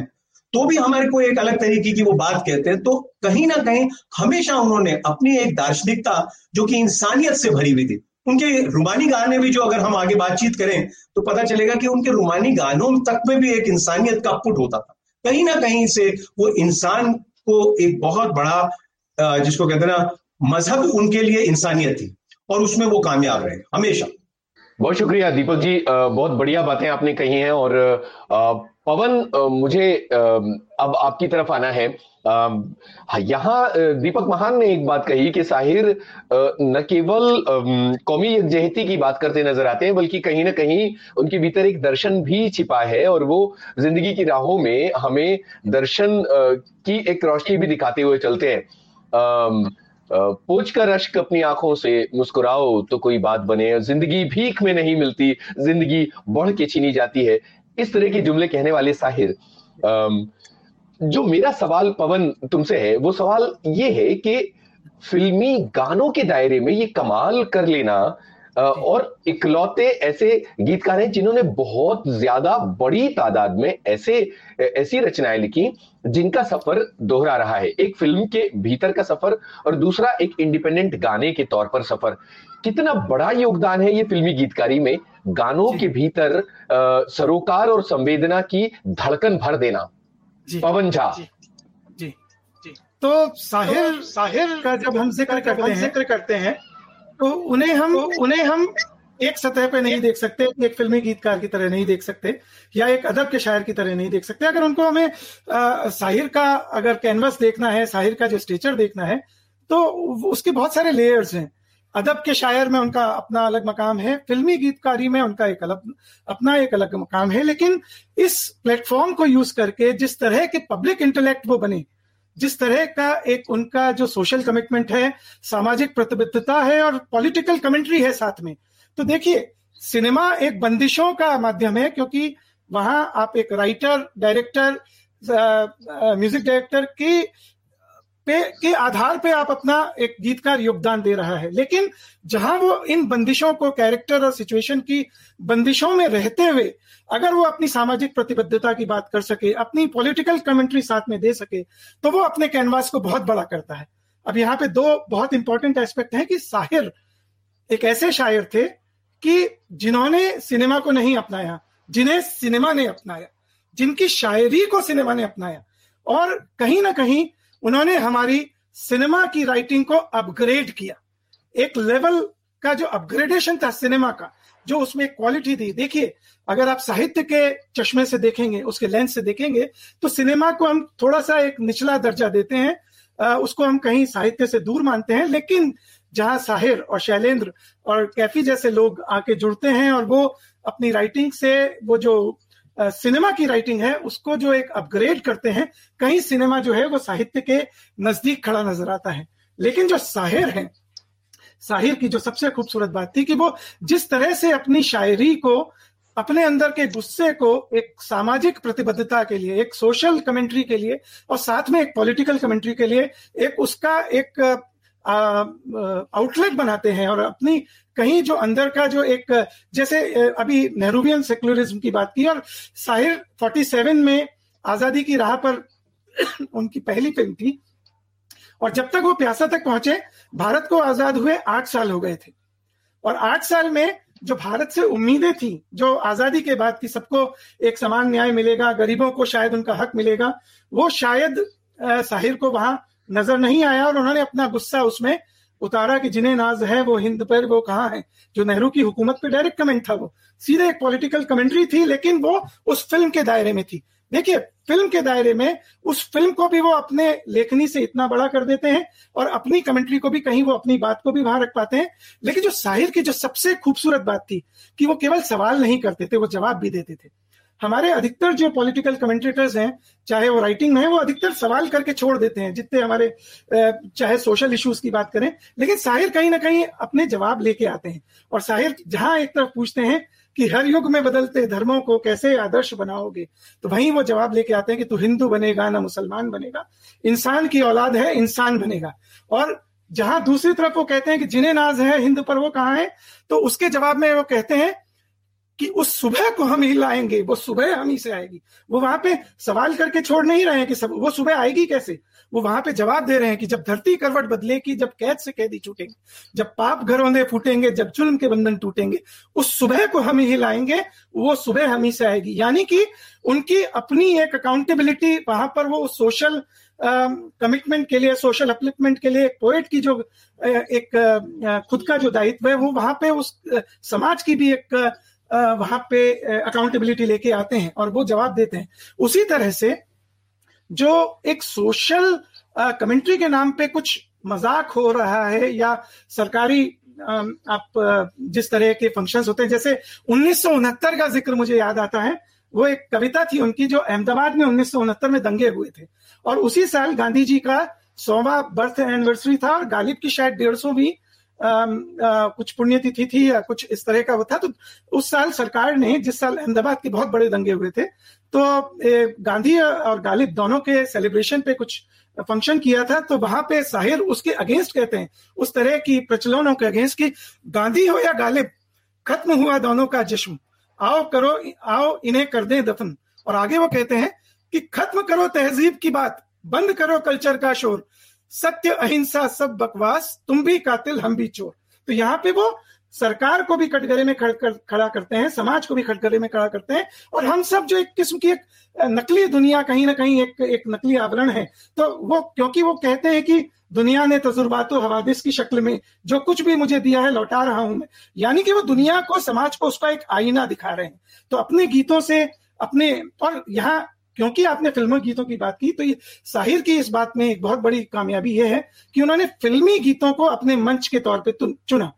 तो भी हमारे को एक अलग तरीके की वो बात कहते हैं। तो कहीं ना कहीं हमेशा उन्होंने अपनी एक दार्शनिकता जो कि इंसानियत से भरी हुई थी उनके रुमानी गाने भी जो अगर हम आगे बातचीत करें तो पता चलेगा कि उनके रुमानी गानों तक में भी एक इंसानियत का पुट होता था। कहीं ना कहीं से वो इंसान को एक बहुत बड़ा जिसको कहते हैं ना मज़हब उनके लिए इंसानियत थी और उसमें वो कामयाब रहे, हमेशा। बहुत शुक्रिया, दीपक जी। बहुत बढ़िया बातें आपने कही हैं और पवन मुझे अब आपकी तरफ़ आना है। यहाँ दीपक महान ने एक बात कही कि साहिर न केवल कौमी यकजहती की बात करते नज़र आते हैं, बल्कि कहीं ना कहीं उनके भीतर एक दर्शन भी छिपा है और वो ज़िंदगी की राहों में हमें दर्शन की एक रोशनी भी दिखाते हुए चलते हैं। पोच का रश्क अपनी आँखों से मुस्कुराओ तो कोई बात बने ज़िंदगी भीख में नहीं मिलती, ज़िंदगी बढ़ के छीनी जाती है। इस तरह के जुमले कहने वाले साहिर जो मेरा सवाल पवन तुमसे है, वो सवाल ये है कि फिल्मी गानों के दायरे में ये कमाल कर लेना और इकलौते ऐसे गीतकार हैं जिन्होंने बहुत ज़्यादा बड़ी तादाद में ऐसे ऐसी रचनाएँ लिखी जिनका सफ़र दोहरा रहा है। एक फ़िल्म के भीतर का सफ़र और दूसरा एक इंडिपेंडेंट गाने के तौर पर सफ़र। कितना बड़ा योगदान है ये फिल्मी गीतकारी में गानों के भीतर सरोकार और संवेदना की धड़कन भर देना। पवन झा। जी, जी। जी। तो साहिर तो साहिर का जब हम ज़िक्र करते ज़िक्र करते हैं तो उन्हें हम तो उन्हें हम एक सतह पे नहीं देख सकते एक फिल्मी गीतकार की तरह नहीं देख सकते या एक अदब के शायर की तरह नहीं देख सकते। अगर उनको हमें आ, साहिर का अगर कैनवस देखना है साहिर का जो स्टेचर देखना है तो उसके बहुत सारे लेयर्स हैं। अदब के शायर में उनका अपना अलग मकाम है फिल्मी गीतकारी में उनका एक अलग अपना एक अलग मकाम है लेकिन इस प्लेटफॉर्म को यूज़ करके जिस तरह के पब्लिक इंटेलेक्ट वो बने जिस तरह का एक उनका जो सोशल कमिटमेंट है, सामाजिक प्रतिबद्धता है और पॉलिटिकल कमेंट्री है साथ में। तो देखिए सिनेमा एक बंदिशों का माध्यम है क्योंकि वहाँ आप एक राइटर डायरेक्टर म्यूज़िक डायरेक्टर की, पे, के आधार पे आप अपना एक गीतकार योगदान दे रहा है। लेकिन जहाँ वो इन बंदिशों को कैरेक्टर और सिचुएशन की बंदिशों में रहते हुए अगर वो अपनी सामाजिक प्रतिबद्धता की बात कर सके, अपनी पॉलिटिकल कमेंट्री साथ में दे सके तो वो अपने कैनवास को बहुत बड़ा करता है। अब यहाँ पे दो बहुत इंपॉर्टेंट एस्पेक्ट है कि साहिर एक ऐसे शायर थे कि जिन्होंने सिनेमा को नहीं अपनाया, जिन्हें सिनेमा ने अपनाया, जिनकी शायरी को सिनेमा ने अपनाया, और कहीं ना कहीं उन्होंने हमारी सिनेमा की राइटिंग को अपग्रेड किया। एक लेवल का जो अपग्रेडेशन था सिनेमा का जो उसमें क्वालिटी थी। देखिए अगर आप साहित्य के चश्मे से देखेंगे उसके लेंस से देखेंगे तो सिनेमा को हम थोड़ा सा एक निचला दर्जा देते हैं। आ, उसको हम कहीं साहित्य से दूर मानते हैं लेकिन जहाँ साहिर और शैलेंद्र और कैफी जैसे लोग आके जुड़ते हैं और वो अपनी राइटिंग से वो जो सिनेमा की राइटिंग है उसको जो एक अपग्रेड करते हैं कहीं सिनेमा जो है वो साहित्य के नज़दीक खड़ा नज़र आता है। लेकिन जो साहिर है साहिर की जो सबसे खूबसूरत बात थी कि वो जिस तरह से अपनी शायरी को, अपने अंदर के गुस्से को एक सामाजिक प्रतिबद्धता के लिए, एक सोशल कमेंट्री के लिए और साथ में एक पॉलिटिकल कमेंट्री के लिए एक उसका एक आउटलेट बनाते हैं और अपनी कहीं जो अंदर का जो एक, जैसे अभी नेहरूवियन सेकुलरिज्म की बात की और साहिर 47 में आज़ादी की राह पर उनकी पहली फ़िल्म थी और जब तक वो प्यासा तक पहुँचे, भारत को आज़ाद हुए आठ साल हो गए थे। और आठ साल में जो भारत से उम्मीदें थी, जो आज़ादी के बाद की सबको एक समान न्याय मिलेगा, गरीबों को शायद उनका हक मिलेगा, वो शायद साहिर को वहाँ नज़र नहीं आया और उन्होंने अपना गुस्सा उसमें उतारा कि जिन्हें नाज है वो हिंद पर, वो कहाँ है? जो नेहरू की हुकूमत पे डायरेक्ट कमेंट था वो। सीधे एक पॉलिटिकल कमेंट्री थी, लेकिन वो उस फ़िल्म के दायरे में थी। देखिए, फ़िल्म के दायरे में उस फ़िल्म को भी वो अपने लेखनी से इतना बड़ा कर देते हैं और अपनी कमेंट्री को भी कहीं वो अपनी बात को भी बाहर रख पाते हैं। लेकिन जो साहिर की जो सबसे खूबसूरत बात थी कि वो केवल सवाल नहीं करते थे, वो जवाब भी देते थे। हमारे अधिकतर जो पॉलिटिकल कमेंटेटर्स हैं, चाहे वो राइटिंग में है, वो अधिकतर सवाल करके छोड़ देते हैं, जितने हमारे चाहे सोशल इश्यूज़ की बात करें, लेकिन साहिर कहीं ना कहीं अपने जवाब लेके आते हैं। और साहिर जहाँ एक तरफ़ पूछते हैं कि हर युग में बदलते धर्मों को कैसे आदर्श बनाओगे? तो वहीं वो जवाब लेके आते हैं कि तू हिंदू बनेगा ना मुसलमान बनेगा। इंसान की औलाद है, इंसान बनेगा। और जहाँ दूसरी तरफ़ वो कहते हैं कि जिन्हें नाज है हिंद पर वो कहाँ है? तो उसके जवाब में वो कहते हैं कि उस सुबह को हम ही लाएँगे, वो सुबह हम ही से आएगी। वो वहाँ पे सवाल करके छोड़ नहीं रहे हैं कि सब, वो सुबह आएगी कैसे? वो वहाँ पे जवाब दे रहे हैं कि जब धरती करवट बदलेगी जब कैद से कैदी छूटेंगे जब पाप घरोंदे फूटेंगे जब जुल्म के बंधन टूटेंगे उस सुबह को हम ही लाएँगे वो सुबह हम ही से आएगी। यानी कि उनकी अपनी एक अकाउंटेबिलिटी वहाँ पर वो सोशल कमिटमेंट uh, के लिए सोशल अपलिपमेंट के लिए एक पोएट की जो एक खुद का जो दायित्व है वो वहाँ पे उस समाज की भी एक वहाँ पे अकाउंटेबिलिटी लेके आते हैं और वो जवाब देते हैं। उसी तरह से जो एक सोशल कमेंट्री के नाम पे कुछ मज़ाक हो रहा है या सरकारी आप जिस तरह के फ़ंक्शंस होते हैं, जैसे उन्नीस सौ उनहत्तर का ज़िक्र मुझे याद आता है, वो एक कविता थी उनकी जो अहमदाबाद में उन्नीस सौ उनहत्तर में दंगे हुए थे। और उसी साल गांधी जी का सौवा बर्थ एनिवर्सरी था और गालिब की शायद डेढ़ सौ भी कुछ पुण्यतिथि थी या कुछ इस तरह का वो था तो उस साल सरकार ने, जिस साल अहमदाबाद के बहुत बड़े दंगे हुए थे तो गांधी और गालिब दोनों के सेलिब्रेशन पे कुछ फ़ंक्शन किया था तो वहाँ पे साहिर उसके अगेंस्ट कहते हैं, उस तरह की प्रचलनों के अगेंस्ट की गांधी हो या गालिब, खत्म हुआ दोनों का जश्न आओ करो, आओ इन्हें कर दें दफन। और आगे वो कहते हैं कि खत्म करो तहजीब की बात, बंद करो कल्चर का शोर। सत्य अहिंसा सब बकवास तुम भी कातिल हम भी चोर। तो यहाँ पे वो सरकार को भी कटघरे में खड़ कर, खड़ा करते हैं समाज को भी कटघरे में खड़ा करते हैं और हम सब जो एक किस्म की एक नकली दुनिया कहीं ना कहीं एक एक नकली आवरण है। तो वो क्योंकि वो कहते हैं कि दुनिया ने तजुर्बात हवादिस की शक्ल में जो कुछ भी मुझे दिया है लौटा रहा हूँ मैं। यानी कि वो दुनिया को समाज को उसका एक आईना दिखा रहे हैं। तो अपने गीतों से अपने और यहाँ क्योंकि आपने फिल्मी गीतों की बात की तो ये साहिर की इस बात में एक बहुत बड़ी कामयाबी ये है कि उन्होंने फिल्मी गीतों को अपने मंच के तौर पर चुना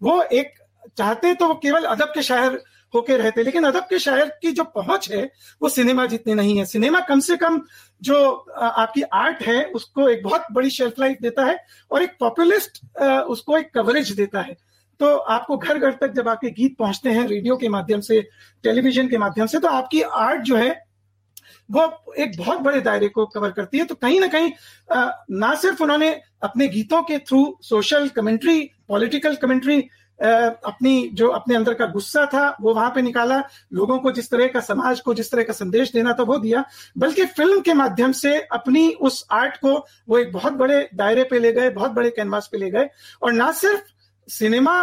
वो एक चाहते तो वो केवल अदब के शायर होके रहते, लेकिन अदब के शायर की जो पहुँच है, वो सिनेमा जितनी नहीं है। सिनेमा कम से कम जो आपकी आर्ट है, उसको एक बहुत बड़ी शेल्फ लाइफ देता है और एक पॉपुलिस्ट उसको एक कवरेज देता है। तो आपको घर घर तक जब आपके गीत पहुँचते हैं, रेडियो के माध्यम से, टेलीविज़न के माध्यम से तो आपकी आर्ट जो है वो एक बहुत बड़े दायरे को कवर करती है। तो कहीं ना कहीं ना सिर्फ़ उन्होंने अपने गीतों के through social commentary political commentary अपनी जो अपने अंदर का गुस्सा था वो वहाँ पे निकाला। लोगों को जिस तरह का समाज को जिस तरह का संदेश देना था वो दिया। बल्कि फ़िल्म के माध्यम से अपनी उस आर्ट को वो एक बहुत बड़े दायरे पे ले गए बहुत बड़े कैनवास पे ले गए। और ना सिर्फ़ सिनेमा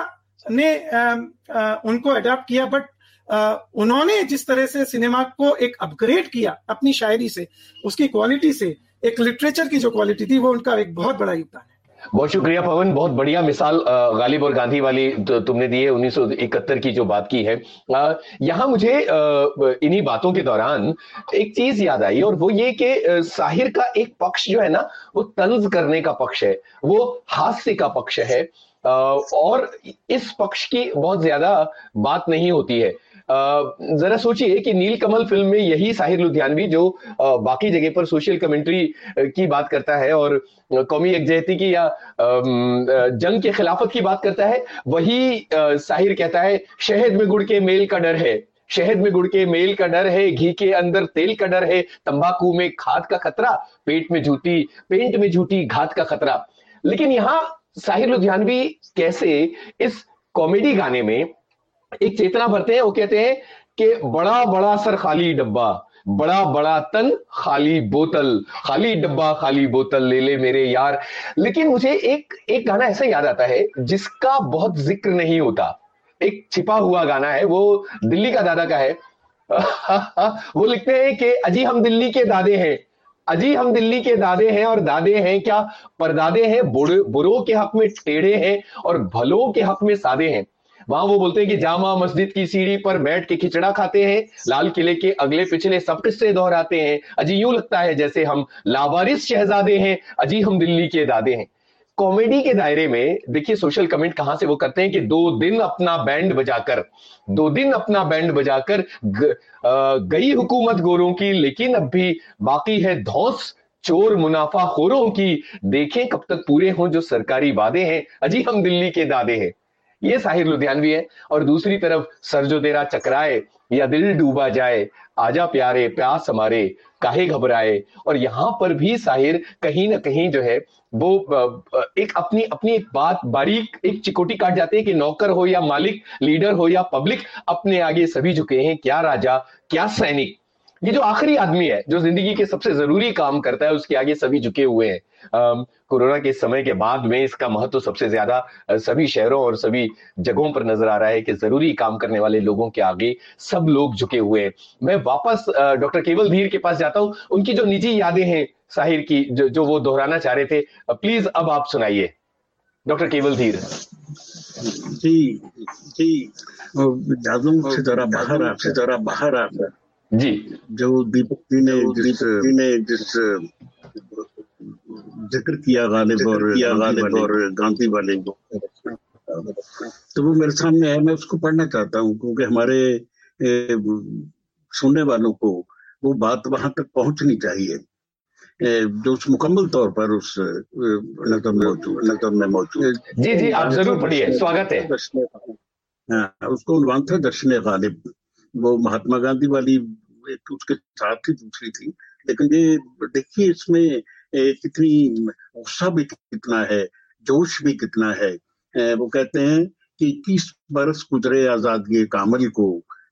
ने आ, आ, उनको अडॉप्ट किया बट उन्होंने जिस तरह से सिनेमा को एक अपग्रेड किया अपनी शायरी से, उसकी क्वालिटी से, एक लिटरेचर की जो क्वालिटी थी, वो उनका एक बहुत बड़ा योगदान है। बहुत शुक्रिया पवन, बहुत बढ़िया मिसाल गालिब और गांधी वाली तुमने दी है, उन्नीस की जो बात की है। यहाँ मुझे इन्हीं बातों के दौरान एक चीज़ याद आई, और वो ये कि साहिर का एक पक्ष जो है ना, वो तंज करने का पक्ष है, वो हास्य का पक्ष है और इस पक्ष की बहुत ज़्यादा बात नहीं होती है। जरा सोचिए कि नील कमल फ़िल्म में यही साहिर लुधियानवी जो बाकी जगह पर सोशल कमेंट्री की बात करता है और कौमी यकजहती की या जंग के खिलाफत की बात करता है, वही साहिर कहता है, शहद में गुड़ के मेल का डर है। शहद में गुड़ के मेल का डर है, घी के अंदर तेल का डर है, तंबाकू में खाद का खतरा, पेट में झूठी, पेंट में झूठी घात का खतरा। लेकिन यहाँ साहिर लुधियानवी कैसे इस कॉमेडी गाने में एक चेतना भरते हैं, वो कहते हैं कि बड़ा बड़ा सर खाली डब्बा, बड़ा बड़ा तन खाली बोतल, खाली डब्बा, खाली बोतल, ले ले मेरे यार। लेकिन मुझे एक एक गाना ऐसा याद आता है, जिसका बहुत ज़िक्र नहीं होता। एक छिपा हुआ गाना है, वो दिल्ली का दादा का है। [LAUGHS] वो लिखते हैं कि, अजी हम दिल्ली के दादे हैं। अजी हम दिल्ली के दादे हैं और दादे हैं क्या? परदादे हैं बुरों के हक में टेढ़े हैं और भलों के हक में सादे हैं। वहाँ वो बोलते हैं कि जामा मस्जिद की सीढ़ी पर बैठ के खिचड़ा खाते हैं, लाल किले के अगले पिछले सब किस्से दोहराते हैं। अजी यूँ लगता है जैसे हम लावारिस शहजादे हैं, अजी हम दिल्ली के दादे हैं। कॉमेडी के दायरे में, देखिए सोशल कमेंट कहाँ से वो करते हैं कि दो दिन अपना बैंड बजाकर, दो दिन अपना बैंड बजाकर गई हुकूमत गोरों की, लेकिन अब भी बाकी है धौस, चोर मुनाफा खोरों की। देखें कब तक पूरे हों जो सरकारी वादे हैं। अजी हम दिल्ली के दादे हैं। ये साहिर लुधियानवी है। और दूसरी तरफ़, सर जो तेरा चकराए, या दिल डूबा जाए, आजा प्यारे, प्यास हमारे, काहे घबराए। और यहाँ पर भी साहिर कहीं ना कहीं जो है, वो एक अपनी अपनी एक बात, बारीक, एक चिकोटी काट जाते हैं कि नौकर हो या मालिक, लीडर हो या पब्लिक, अपने आगे सभी झुके हैं, क्या राजा, क्या सैनिक? ये जो आखिरी आदमी है जो ज़िंदगी के सबसे ज़रूरी काम करता है उसके आगे सभी झुके हुए हैं। कोरोना के समय के बाद में इसका महत्व सबसे ज़्यादा सभी शहरों और सभी जगहों पर नज़र आ रहा है कि ज़रूरी काम करने वाले लोगों के आगे सब लोग झुके हुए हैं। मैं वापस डॉक्टर केवल धीर के पास जाता हूँ। उनकी जो निजी यादें हैं साहिर की जो, जो वो दोहराना चाह रहे थे प्लीज़ अब आप सुनाइए। डॉक्टर केवल धीर। जी जी। यादों से जरा बाहर आ से जरा बाहर आ जी। जो दीपक जी ने जिस ने जिस ज़िक्र किया गालिब और किया गालिब और गांधी वाले को। तो वो मेरे सामने है मैं उसको पढ़ना चाहता हूँ क्योंकि हमारे ए, सुनने वालों को वो बात वहाँ तक पहुंचनी चाहिए। जो उस मुकम्मल तौर पर उस नज़र में मौजूद नज़र में मौजूद जी जी आप ज़रूर पढ़िए स्वागत है। हाँ उसको उन्वान था दर्शन गालिब। वो महात्मा गांधी वाली एक उसके साथ ही दूसरी थी। लेकिन ये, देखिए इसमें कितनी, गुस्सा भी कितना है, जोश भी कितना है। वो कहते हैं कि इक्कीस बरस गुजरे आज़ादी कामल को,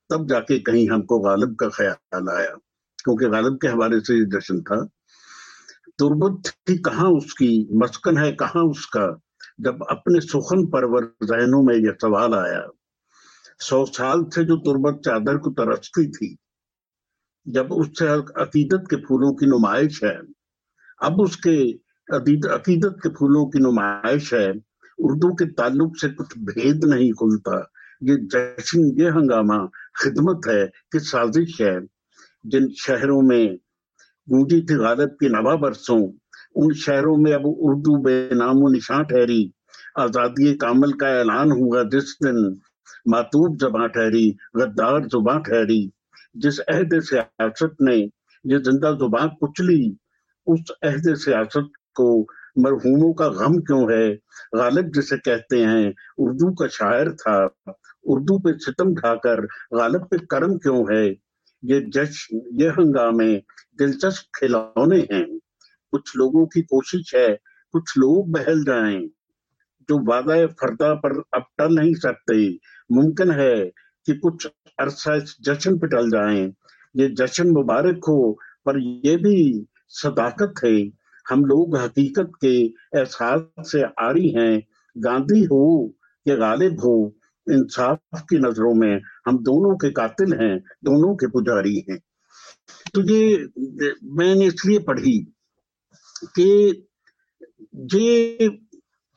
तब जाके कहीं हमको गालिब का ख्याल आया, क्योंकि गालिब के हवाले से जश्न था। तुरबत थी कहाँ उसकी, मस्कन है कहाँ उसका, जब अपने सुखन परवर जहनों में यह सवाल आया। सौ साल से जो तुरबत चादर को तरसती थी जब उससे अकीदत के फूलों की नुमाइश है, अब उसके अकीदत के फूलों की नुमाइश है, उर्दू के ताल्लुक से कुछ भेद नहीं खुलता। ये जश्न, ये हंगामा खिदमत है कि साजिश है। जिन शहरों में गूंजी थी गालिब की नवा बरसों, उन शहरों में अब उर्दू बेनामो निशान ठहरी। आज़ादी कामल का ऐलान हुआ जिस दिन मातूब जबा ठहरी, गद्दार जुबा ठहरी। जिस अहद सियासत ने ये ज़िंदा जुबा कुचली उस अहद सियासत को मरहूमों का गम क्यों है? गालिब जिसे कहते हैं, उर्दू का शायर था। उर्दू पे सितम ढाकर गालिब पे करम क्यों है? ये जश्न, ये हंगामे दिलचस्प खिलौने हैं। कुछ लोगों की कोशिश है, कुछ लोग बहल जाएँ। जो वादा फरदा पर अब टल नहीं सकते। मुमकिन है कि कुछ अरसा जश्न पे टल जाएँ। ये जश्न मुबारक हो, पर ये भी सदाकत है। हम लोग हकीकत के एहसास से आरी हैं। गांधी हो या गालिब हो, इंसाफ की नज़रों में हम दोनों के कातिल हैं, दोनों के पुजारी हैं। तो ये, मैंने इसलिए पढ़ी कि ये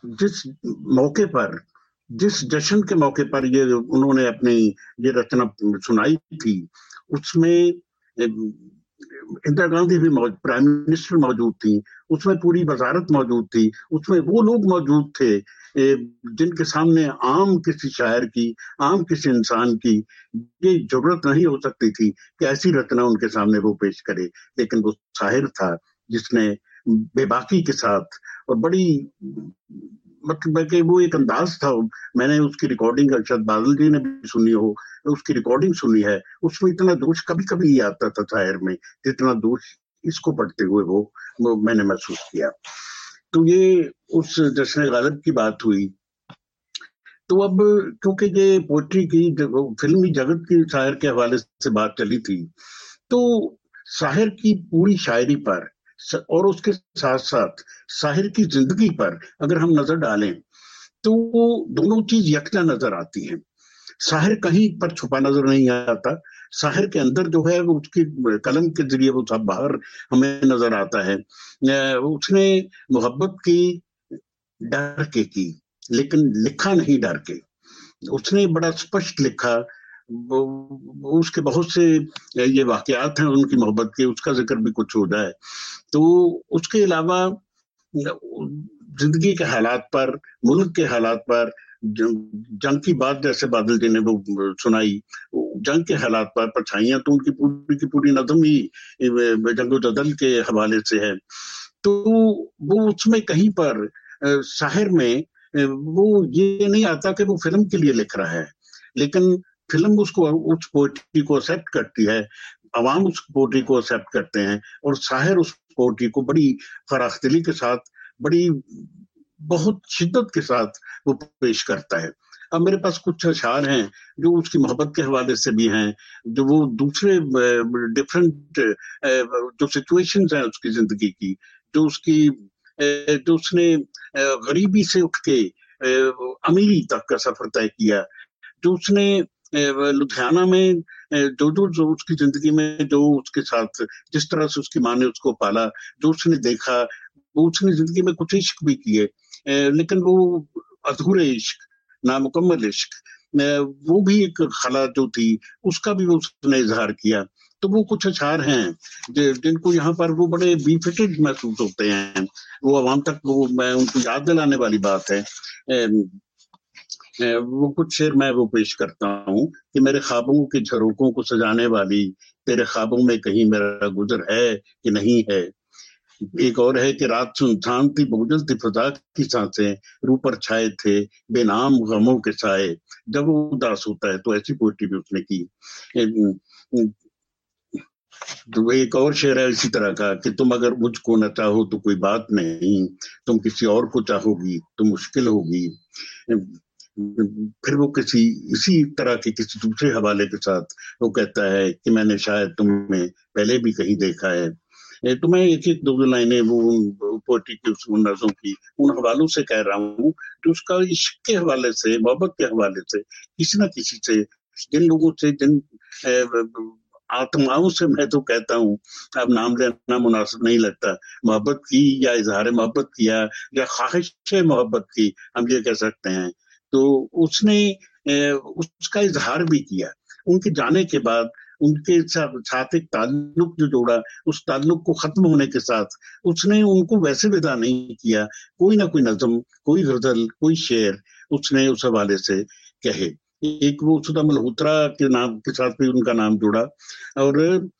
जिस मौके पर जिस जश्न के मौके पर ये उन्होंने अपनी ये रचना सुनाई थी, उसमें इंदिरा गांधी भी प्राइम मिनिस्टर मौजूद थी, उसमें पूरी वजारत मौजूद थी, उसमें वो लोग मौजूद थे जिनके सामने आम किसी शायर की, आम किसी इंसान की ये ज़रूरत नहीं हो सकती थी कि ऐसी रचना उनके सामने वो पेश करे, लेकिन वो शायर था, जिसने बेबाकी के साथ और बड़ी मतलब कि वो एक अंदाज था। मैंने उसकी रिकॉर्डिंग शायद बादल जी ने भी सुनी हो। उसकी रिकॉर्डिंग सुनी है। उसमें इतना दोष कभी कभी आता था शायर में जितना दोष इसको पढ़ते हुए वो, वो मैंने महसूस किया। तो ये उस जश्न गालिब की बात हुई। तो अब क्योंकि ये पोइट्री की फिल्मी जगत की शायर के हवाले से बात चली थी तो शायर की पूरी शायरी पर और उसके साथ साथ साहिर की ज़िंदगी पर अगर हम नज़र डालें तो दोनों चीज़ यकजा नज़र आती है। साहिर कहीं पर छुपा नज़र नहीं आता। साहिर के अंदर जो है, वो उसकी कलम के ज़रिए वो सब बाहर हमें नज़र आता है। उसने मोहब्बत की, डर के की, लेकिन लिखा नहीं डर के। उसने बड़ा स्पष्ट लिखा उसके बहुत से ये वाकयात हैं उनकी मोहब्बत के उसका ज़िक्र भी कुछ हो जाए तो उसके अलावा ज़िंदगी के हालात पर मुल्क के हालात पर जंग की बात जैसे बादल जी ने वो सुनाई जंग के हालात पर परछाइयाँ तो उनकी पूरी की पूरी नजम ही जंगो जदल के हवाले से है तो वो उसमें कहीं पर शाहिर में वो ये नहीं आता कि वो फ़िल्म के लिए लिख रहा है लेकिन फ़िल्म उसको उस पोइट्री को एक्सेप्ट करती है अवाम उस पोइट्री को एक्सेप्ट करते हैं और शाहिर उस पोइट्री को बड़ी फराखदिली के साथ, बड़ी बहुत शिद्दत के साथ वो पेश करता है। अब मेरे पास कुछ अशार हैं जो उसकी मोहब्बत के हवाले से भी हैं, जो वो दूसरे डिफरेंट जो सिचुएशंस हैं उसकी ज़िंदगी की, जो उसकी जो उसने गरीबी से उठ के अमीरी तक का सफ़र तय किया, जो उसने लुधियाना में जो जो जो उसकी ज़िंदगी में, जो उसके साथ, जिस तरह से उसकी माँ ने उसको पाला, जो उसने देखा, वो उसने ज़िंदगी में कुछ इश्क भी किए। लेकिन वो अधूरे इश्क, नामुकम्मल इश्क वो भी एक खला जो थी, उसका भी उसने इजहार किया। तो वो कुछ अचार हैं जिनको यहाँ पर वो बड़े बीफिटेड महसूस होते हैं। वो आवाम तक वो, मैं उनको याद दिलाने वाली बात है। वो कुछ शेर मैं वो पेश करता हूँ कि मेरे ख्वाबों के झरोकों को सजाने वाली, तेरे ख्वाबों में कहीं मेरा गुजर है कि नहीं है? एक और है कि रात सुनसान थी, बोझल थी फजा की साँसें रू पर छाए थे, बेनाम गमों के साए। जब वो उदास होता है तो ऐसी पोइट्री भी उसने की। तो एक और शेर है इसी तरह का कि तुम अगर मुझको न चाहो तो कोई बात नहीं, तुम किसी और को चाहोगी तो मुश्किल होगी। फिर वो किसी, इसी तरह के किसी दूसरे हवाले के साथ वो कहता है कि मैंने शायद तुम्हें पहले भी कहीं देखा है। तो मैं एक एक दो लाइनें वो पोइट्री की उस नजों की उन हवालों से कह रहा हूँ कि उसका इश्क के हवाले से, मोहब्बत के हवाले से, किसी ना किसी से, जिन लोगों से, जिन आत्माओं से मैं तो कहता हूँ, अब नाम लेना मुनासिब नहीं लगता। मोहब्बत की या इजहार मोहब्बत किया या ख्वाहिश मोहब्बत की, हम ये कह सकते हैं तो उसने उसका इजहार भी किया। उनके जाने के बाद उनके साथ एक ताल्लुक जो जोड़ा, उस ताल्लुक को खत्म होने के साथ उसने उनको वैसे विदा नहीं किया। कोई ना कोई नजम, कोई गज़ल, कोई शेर उसने उस हवाले से कहे। एक वो सुधा मल्होत्रा के नाम, के साथ भी उनका नाम जुड़ा। और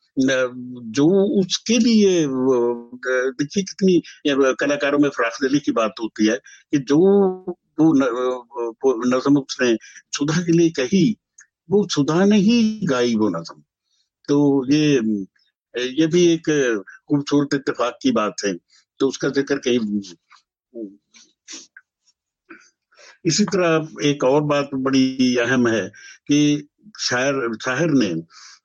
जो उसके लिए देखिए कितनी कलाकारों में फराखदली की बात होती है कि जो वो नजम उसने सुधा के लिए कही, वो सुधा ने ही गाई वो नजम तो ये ये भी एक खूबसूरत इतफाक की बात है तो उसका ज़िक्र कहीं इसी तरह एक और बात बड़ी अहम है कि शायर शायर ने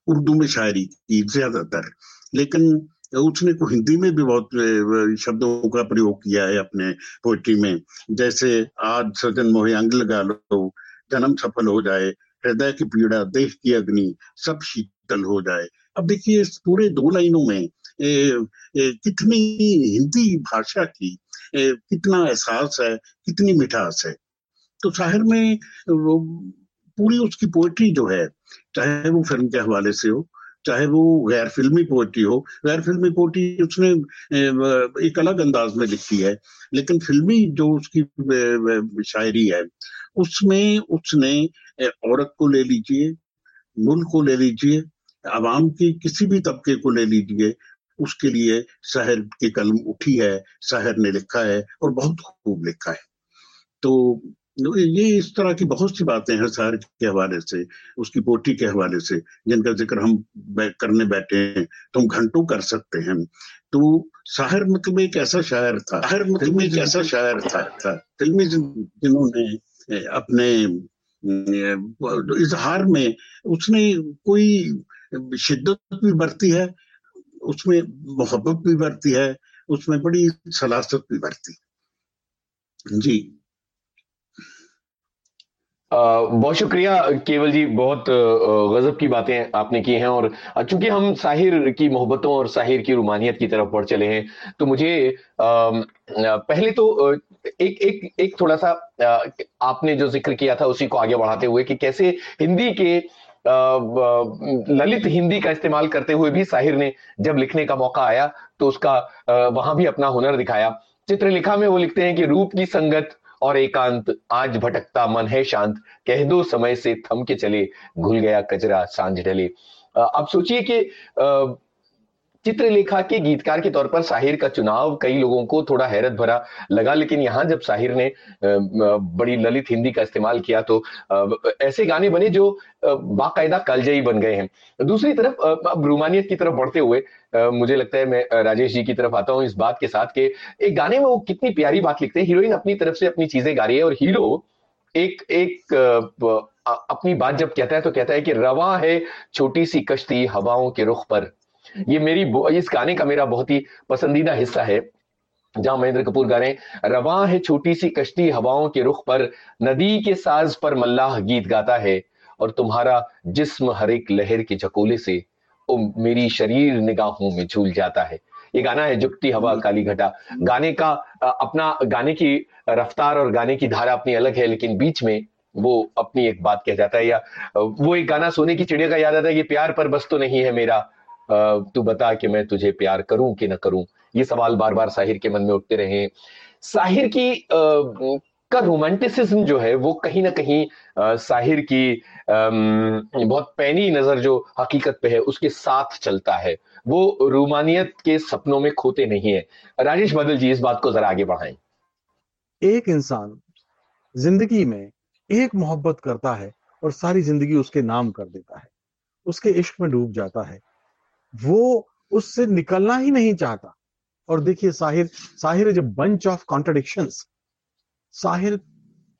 उर्दू में शायरी की, ज़्यादातर। लेकिन उसने को हिंदी में भी बहुत शब्दों का प्रयोग किया है अपने पोइट्री में। जैसे आज सजन मोहे अंग लगा लो जन्म सफल हो जाए हृदय की पीड़ा देह की अग्नि सब शीतल हो जाए। अब देखिए इस पूरे दो लाइनों में ए, ए, कितनी हिंदी भाषा की ए, कितना एहसास है कितनी मिठास है। तो शाहिर में वो पूरी उसकी पोइट्री जो है चाहे वो फ़िल्म के हवाले से हो चाहे वो गैर फिल्मी पोइट्री हो, गैर फिल्मी पोइट्री उसने एक अलग अंदाज में लिखी है, लेकिन फिल्मी जो उसकी शायरी है, उसमें उसने औरत को ले लीजिए, मुल्क को ले लीजिए, आवाम की किसी भी तबके को ले लीजिए, उसके लिए शहर की कलम उठी है, शहर ने लिखा है और बहुत खूब लिखा है। तो ये इस तरह की बहुत सी बातें हैं शहर के हवाले से उसकी पोटी के हवाले से जिनका ज़िक्र हम करने बैठे हैं तो हम घंटों कर सकते हैं। तो शायर मतलब एक ऐसा शायर था शायर मतलब एक ऐसा शायर था, था फिल्मी जिन्होंने अपने इजहार में उसने कोई शिद्दत भी बरती है उसमें मोहब्बत भी बरती है उसमें बड़ी सलासत भी बरती जी। बहुत शुक्रिया, केवल जी, बहुत गजब की बातें आपने की हैं और चूँकि हम साहिर की मोहब्बतों और साहिर की रुमानियत की तरफ़ बढ़ चले हैं तो मुझे पहले तो एक एक एक थोड़ा सा आपने जो ज़िक्र किया था उसी को आगे बढ़ाते हुए कि कैसे हिंदी के ललित हिंदी का इस्तेमाल करते हुए भी साहिर ने जब लिखने का मौका आया तो उसका वहाँ भी अपना हुनर दिखाया। चित्रलिखा में वो लिखते हैं कि रूप की संगत और एकांत, आज भटकता मन है शांत। कह दो समय से थम के चले, घुल गया कचरा साँझ ढले। अब सोचिए कि चित्रलेखा के गीतकार के तौर पर साहिर का चुनाव कई लोगों को थोड़ा हैरत भरा लगा, लेकिन यहाँ जब साहिर ने बड़ी ललित हिंदी का इस्तेमाल किया तो ऐसे गाने बने जो बाकायदा कलजई बन गए हैं। दूसरी तरफ़ अब रूमानियत की तरफ़ बढ़ते हुए मुझे लगता है मैं राजेश जी की तरफ़ आता हूँ इस बात के साथ के एक गाने में वो कितनी प्यारी बात लिखते हैं। हीरोइन अपनी तरफ़ से अपनी चीज़ें गा रही है और हीरो एक एक अपनी बात जब कहता है तो कहता है कि रवा है छोटी सी कश्ती हवाओं के रुख पर। ये मेरी इस गाने का मेरा बहुत ही पसंदीदा हिस्सा है, जहाँ महेंद्र कपूर गा रहे हैं, रवा है छोटी सी कश्ती हवाओं के रुख पर, नदी के साज पर मल्लाह गीत गाता है, और तुम्हारा जिस्म हर एक लहर के चकोले से मेरी शरीर निगाहों में झूल जाता है। ये गाना है जुगती हवा काली घटा। गाने का अपना, गाने की रफ्तार और गाने की धारा अपनी अलग है, लेकिन बीच में वो अपनी एक बात कह जाता है, या वो एक गाना सोने की चिड़िया का याद आता है कि प्यार पर बस तो नहीं है मेरा तू बता कि मैं तुझे प्यार करूँ कि ना करूँ? ये सवाल बार बार साहिर के मन में उठते रहे। साहिर की का रोमांटिसिज्म जो है, वो कहीं ना कहीं साहिर की बहुत पैनी नज़र जो हकीकत पे है, उसके साथ चलता है। वो रूमानियत के सपनों में खोते नहीं है। राजेश बदल जी, इस बात को जरा आगे बढ़ाएँ। एक इंसान ज़िंदगी में एक मोहब्बत करता है और सारी ज़िंदगी उसके नाम कर देता है। उसके इश्क में डूब जाता है। वो उससे निकलना ही नहीं चाहता। और देखिए Sahir Sahir is bunch of contradiction Sahir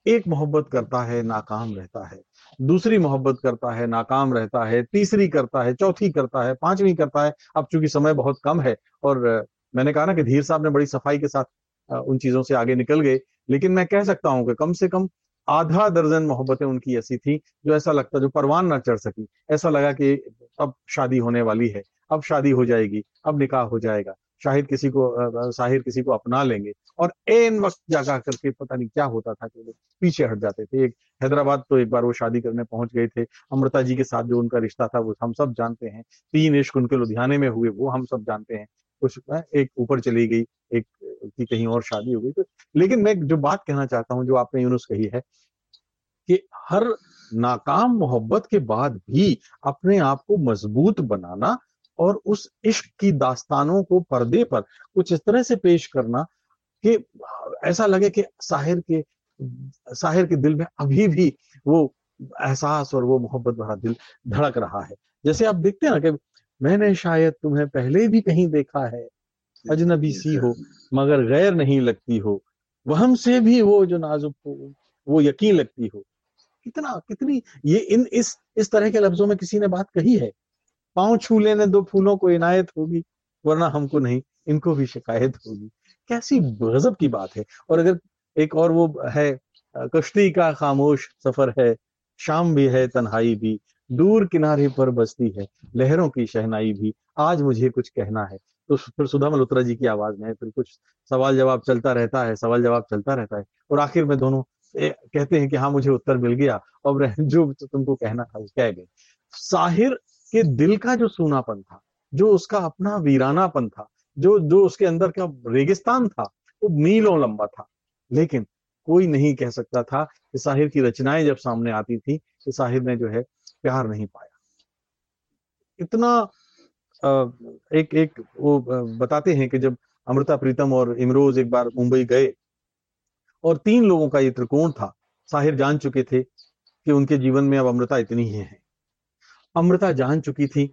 एक मोहब्बत करता है, नाकाम रहता है। दूसरी मोहब्बत करता है, नाकाम रहता है। तीसरी करता है, चौथी करता है, पांचवी करता है। अब चूँकि समय बहुत कम है और मैंने कहा ना कि धीर साहब ने बड़ी सफ़ाई के साथ उन चीज़ों से आगे निकल गए। लेकिन मैं कह सकता हूँ कि कम से कम आधा दर्जन मोहब्बतें उनकी ऐसी थी जो ऐसा लगता जो परवान ना चढ़ सकी। ऐसा लगा कि अब शादी होने वाली है। अब शादी हो जाएगी, अब निकाह हो जाएगा शाहिद किसी को साहिर किसी को अपना लेंगे और एन वक्त जागा करके पता नहीं क्या होता था कि वो पीछे हट जाते थे। एक हैदराबाद तो एक बार वो शादी करने पहुँच गए थे, अमृता जी के साथ जो उनका रिश्ता था वो हम सब जानते हैं। तीन इश्क उनके लुधियाने में हुए, वो हम सब जानते हैं। कुछ एक ऊपर चली गई, एक की कहीं और शादी हो गई। तो लेकिन मैं जो बात कहना चाहता हूँ, जो आपने यूनुस कही है कि हर नाकाम मोहब्बत के बाद भी अपने आप को मज़बूत बनाना और उस इश्क की दास्तानों को पर्दे पर कुछ इस तरह से पेश करना कि ऐसा लगे कि साहिर के साहिर के दिल में अभी भी वो एहसास और वो मोहब्बत भरा दिल धड़क रहा है। जैसे आप देखते हैं ना कि मैंने शायद तुम्हें पहले भी कहीं देखा है, अजनबी सी हो, मगर गैर नहीं लगती हो। वहम से भी वो जो नाजुक हो, वो यकीन लगती हो। कितना, कितनी ये इन, इस इस तरह के लफ्जों में किसी ने बात कही है? पाँव छू लेने दो फूलों को, इनायत होगी, वरना हमको नहीं, इनको भी शिकायत होगी। कैसी गजब की बात है। और अगर एक और वो है, कश्ती का खामोश सफ़र है, शाम भी है, तन्हाई भी, दूर किनारे पर बसती है, लहरों की शहनाई भी, आज मुझे कुछ कहना है। तो फिर सुधा मल्होत्रा जी की आवाज़ में फिर कुछ सवाल जवाब चलता रहता है सवाल जवाब चलता रहता है, और आखिर में दोनों कहते हैं कि हाँ मुझे उत्तर मिल गया और जो तुमको कहना था कह गए। साहिर के दिल का जो सूनापन था, जो उसका अपना वीरानापन था, जो जो उसके अंदर का रेगिस्तान था, वो मीलों लंबा था। लेकिन कोई नहीं कह सकता था कि साहिर की रचनाएँ जब सामने आती थी तो साहिर ने जो है प्यार नहीं पाया। इतना एक एक वो बताते हैं कि जब अमृता प्रीतम और इमरोज एक बार मुंबई गए, और तीन लोगों का ये त्रिकोण था, साहिर जान चुके थे कि उनके जीवन में अब अमृता इतनी ही है। अमृता जान चुकी थी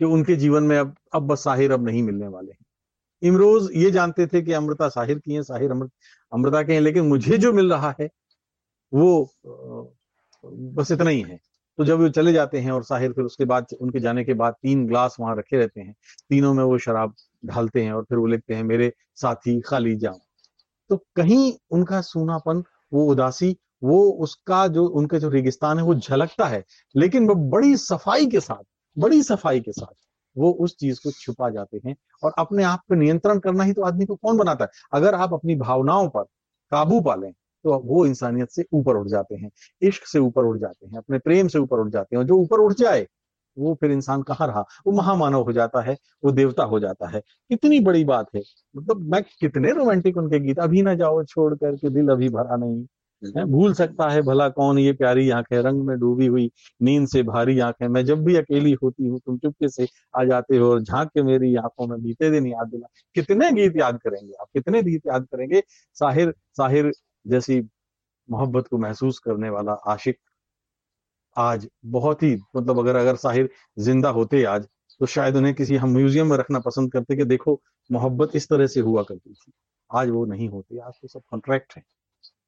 कि उनके जीवन में अब अब बस साहिर अब नहीं मिलने वाले हैं। इमरोज ये जानते थे कि अमृता साहिर की है, साहिर अमृत, अमृता के हैं, लेकिन मुझे जो मिल रहा है, वो बस इतना ही है। तो जब वो चले जाते हैं और साहिर फिर उसके बाद, उनके जाने के बाद तीन ग्लास वहाँ रखे रहते हैं। तीनों में वो शराब ढालते हैं और फिर वो लिखते हैं, मेरे साथी खाली जाओ। तो कहीं उनका सूनापन, वो उदासी वो उसका जो उनके जो रेगिस्तान है वो झलकता है। लेकिन वो बड़ी सफ़ाई के साथ बड़ी सफ़ाई के साथ वो उस चीज़ को छुपा जाते हैं और अपने आप पर नियंत्रण करना ही तो आदमी को कौन बनाता है? अगर आप अपनी भावनाओं पर काबू पालें तो वो इंसानियत से ऊपर उठ जाते हैं इश्क से ऊपर उठ जाते हैं अपने प्रेम से ऊपर उठ जाते हैं जो ऊपर उठ जाए वो फिर इंसान कहाँ रहा? वो महामानव हो जाता है वो देवता हो जाता है। कितनी बड़ी बात है। मतलब मैं कितने रोमांटिक उनके गीत अभी ना जाओ छोड़ करके दिल अभी भरा नहीं। है? भूल सकता है भला कौन ये प्यारी आँखें? रंग में डूबी हुई नींद से भारी आँखें। मैं जब भी अकेली होती हूँ, तुम चुपके से आ जाते हो और झाँक के मेरी आँखों में बीते दिन याद दिला। कितने गीत याद करेंगे आप? कितने गीत याद करेंगे? साहिर साहिर जैसी मोहब्बत को महसूस करने वाला आशिक आज बहुत ही मतलब अगर अगर साहिर ज़िंदा होते आज तो शायद उन्हें किसी हम म्यूज़ियम में रखना पसंद करते कि देखो, मोहब्बत इस तरह से हुआ करती थी। आज वो नहीं होती, आज तो सब कॉन्ट्रैक्ट है।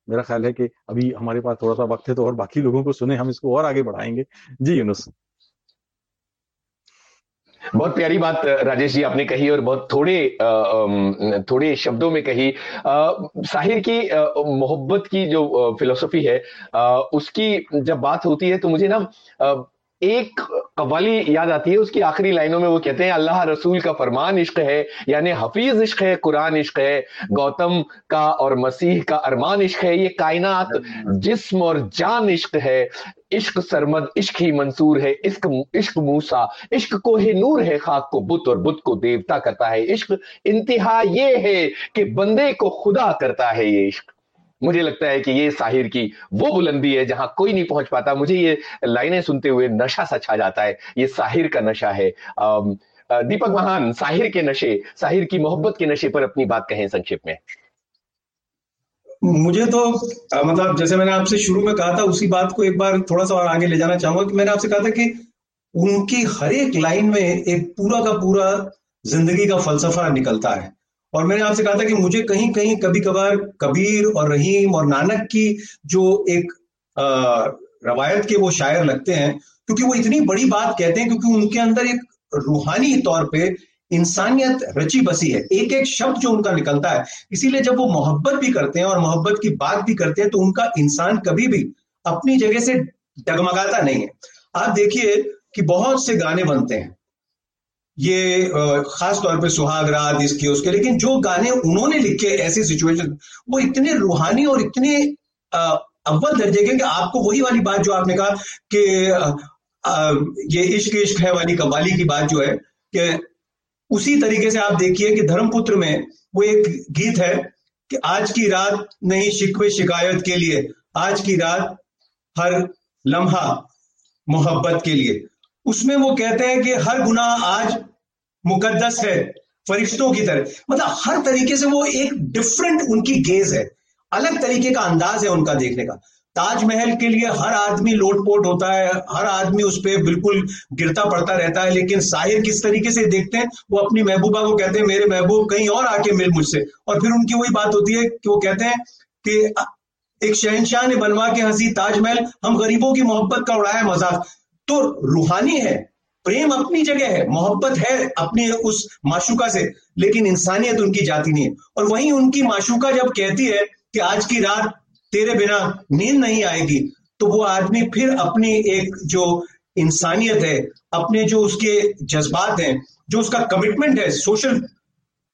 मेरा ख्याल है कि अभी हमारे पास थोड़ा सा वक्त है तो और बाकी लोगों को सुने, हम इसको और आगे बढ़ाएँगे। जी, यूनुस। बहुत प्यारी बात राजेश जी आपने कही और बहुत थोड़े थोड़े शब्दों में कही। साहिर की मोहब्बत की जो फिलोसफी है उसकी जब बात होती है तो मुझे ना एक कवाली याद आती है उसकी आखिरी लाइनों में वो कहते हैं अल्लाह रसूल का फरमान इश्क है यानी हफीज इश्क है कुरान इश्क है गौतम का और मसीह का अरमान इश्क है ये कायनात जिस्म और जान इश्क है इश्क सरमद इश्क ही मंसूर है इश्क इश्क मूसा इश्क को ही नूर है खाक को बुत और बुत को देवता करता है इश्क इंतहा ये है कि बंदे को खुदा करता है ये इश्क। मुझे लगता है कि ये साहिर की वो बुलंदी है जहाँ कोई नहीं पहुँच पाता। मुझे ये लाइनें सुनते हुए नशा सा छा जाता है। ये साहिर का नशा है। दीपक महान, साहिर के नशे, साहिर की मोहब्बत के नशे पर अपनी बात कहें संक्षिप्त में। मुझे तो मतलब जैसे मैंने आपसे शुरू में कहा था, उसी बात को एक बार थोड़ा सा और आगे ले जाना चाहूँगा कि मैंने आपसे कहा था कि उनकी हर एक लाइन में एक पूरा का पूरा ज़िंदगी का फलसफा निकलता है। और मैंने आपसे कहा था कि मुझे कहीं कहीं कभी कभार कबीर और रहीम और नानक की जो एक रवायत के वो शायर लगते हैं, क्योंकि वो इतनी बड़ी बात कहते हैं क्योंकि उनके अंदर एक रूहानी तौर पे इंसानियत रची बसी है। एक एक शब्द जो उनका निकलता है, इसीलिए जब वो मोहब्बत भी करते हैं और मोहब्बत की बात भी करते हैं तो उनका इंसान कभी भी अपनी जगह से डगमगाता नहीं है। आप देखिए कि बहुत से गाने बनते हैं। ये खास तौर पे सुहाग रात इसके, उसके, लेकिन जो गाने उन्होंने लिखे ऐसी सिचुएशन वो इतने रूहानी और इतने अव्वल दर्जे के कि आपको वही वाली बात जो आपने कहा कि ये इश्क इश्क है वाली कवाली की बात जो है कि उसी तरीके से आप देखिए कि धर्मपुत्र में वो एक गीत है कि आज की रात नहीं शिकवे शिकायत के लिए, आज की रात हर लम्हा मोहब्बत के लिए। उसमें वो कहते हैं कि हर गुनाह आज मुकद्दस है, फरिश्तों की तरह। मतलब हर तरीके से वो एक डिफरेंट उनकी गेज है। अलग तरीके का अंदाज है उनका देखने का। ताजमहल के लिए हर आदमी लोटपोट होता है, हर आदमी उस पर बिल्कुल गिरता पड़ता रहता है, लेकिन साहिर किस तरीके से देखते हैं, वो अपनी महबूबा को कहते हैं, मेरे महबूब कहीं और आके मिल मुझसे। और फिर उनकी वही बात होती है कि वो कहते हैं कि एक शहनशाह ने बनवा के हँसी, ताजमहल, हम गरीबों की मोहब्बत का उड़ाया मज़ाक। तो रूहानी है, प्रेम अपनी जगह है, मोहब्बत है अपनी उस माशुका से, लेकिन इंसानियत उनकी जाती नहीं है। और वहीं उनकी माशुका जब कहती है कि आज की रात तेरे बिना नींद नहीं आएगी तो वो आदमी फिर अपनी एक जो इंसानियत है, अपने जो उसके जज्बात हैं, जो उसका कमिटमेंट है सोशल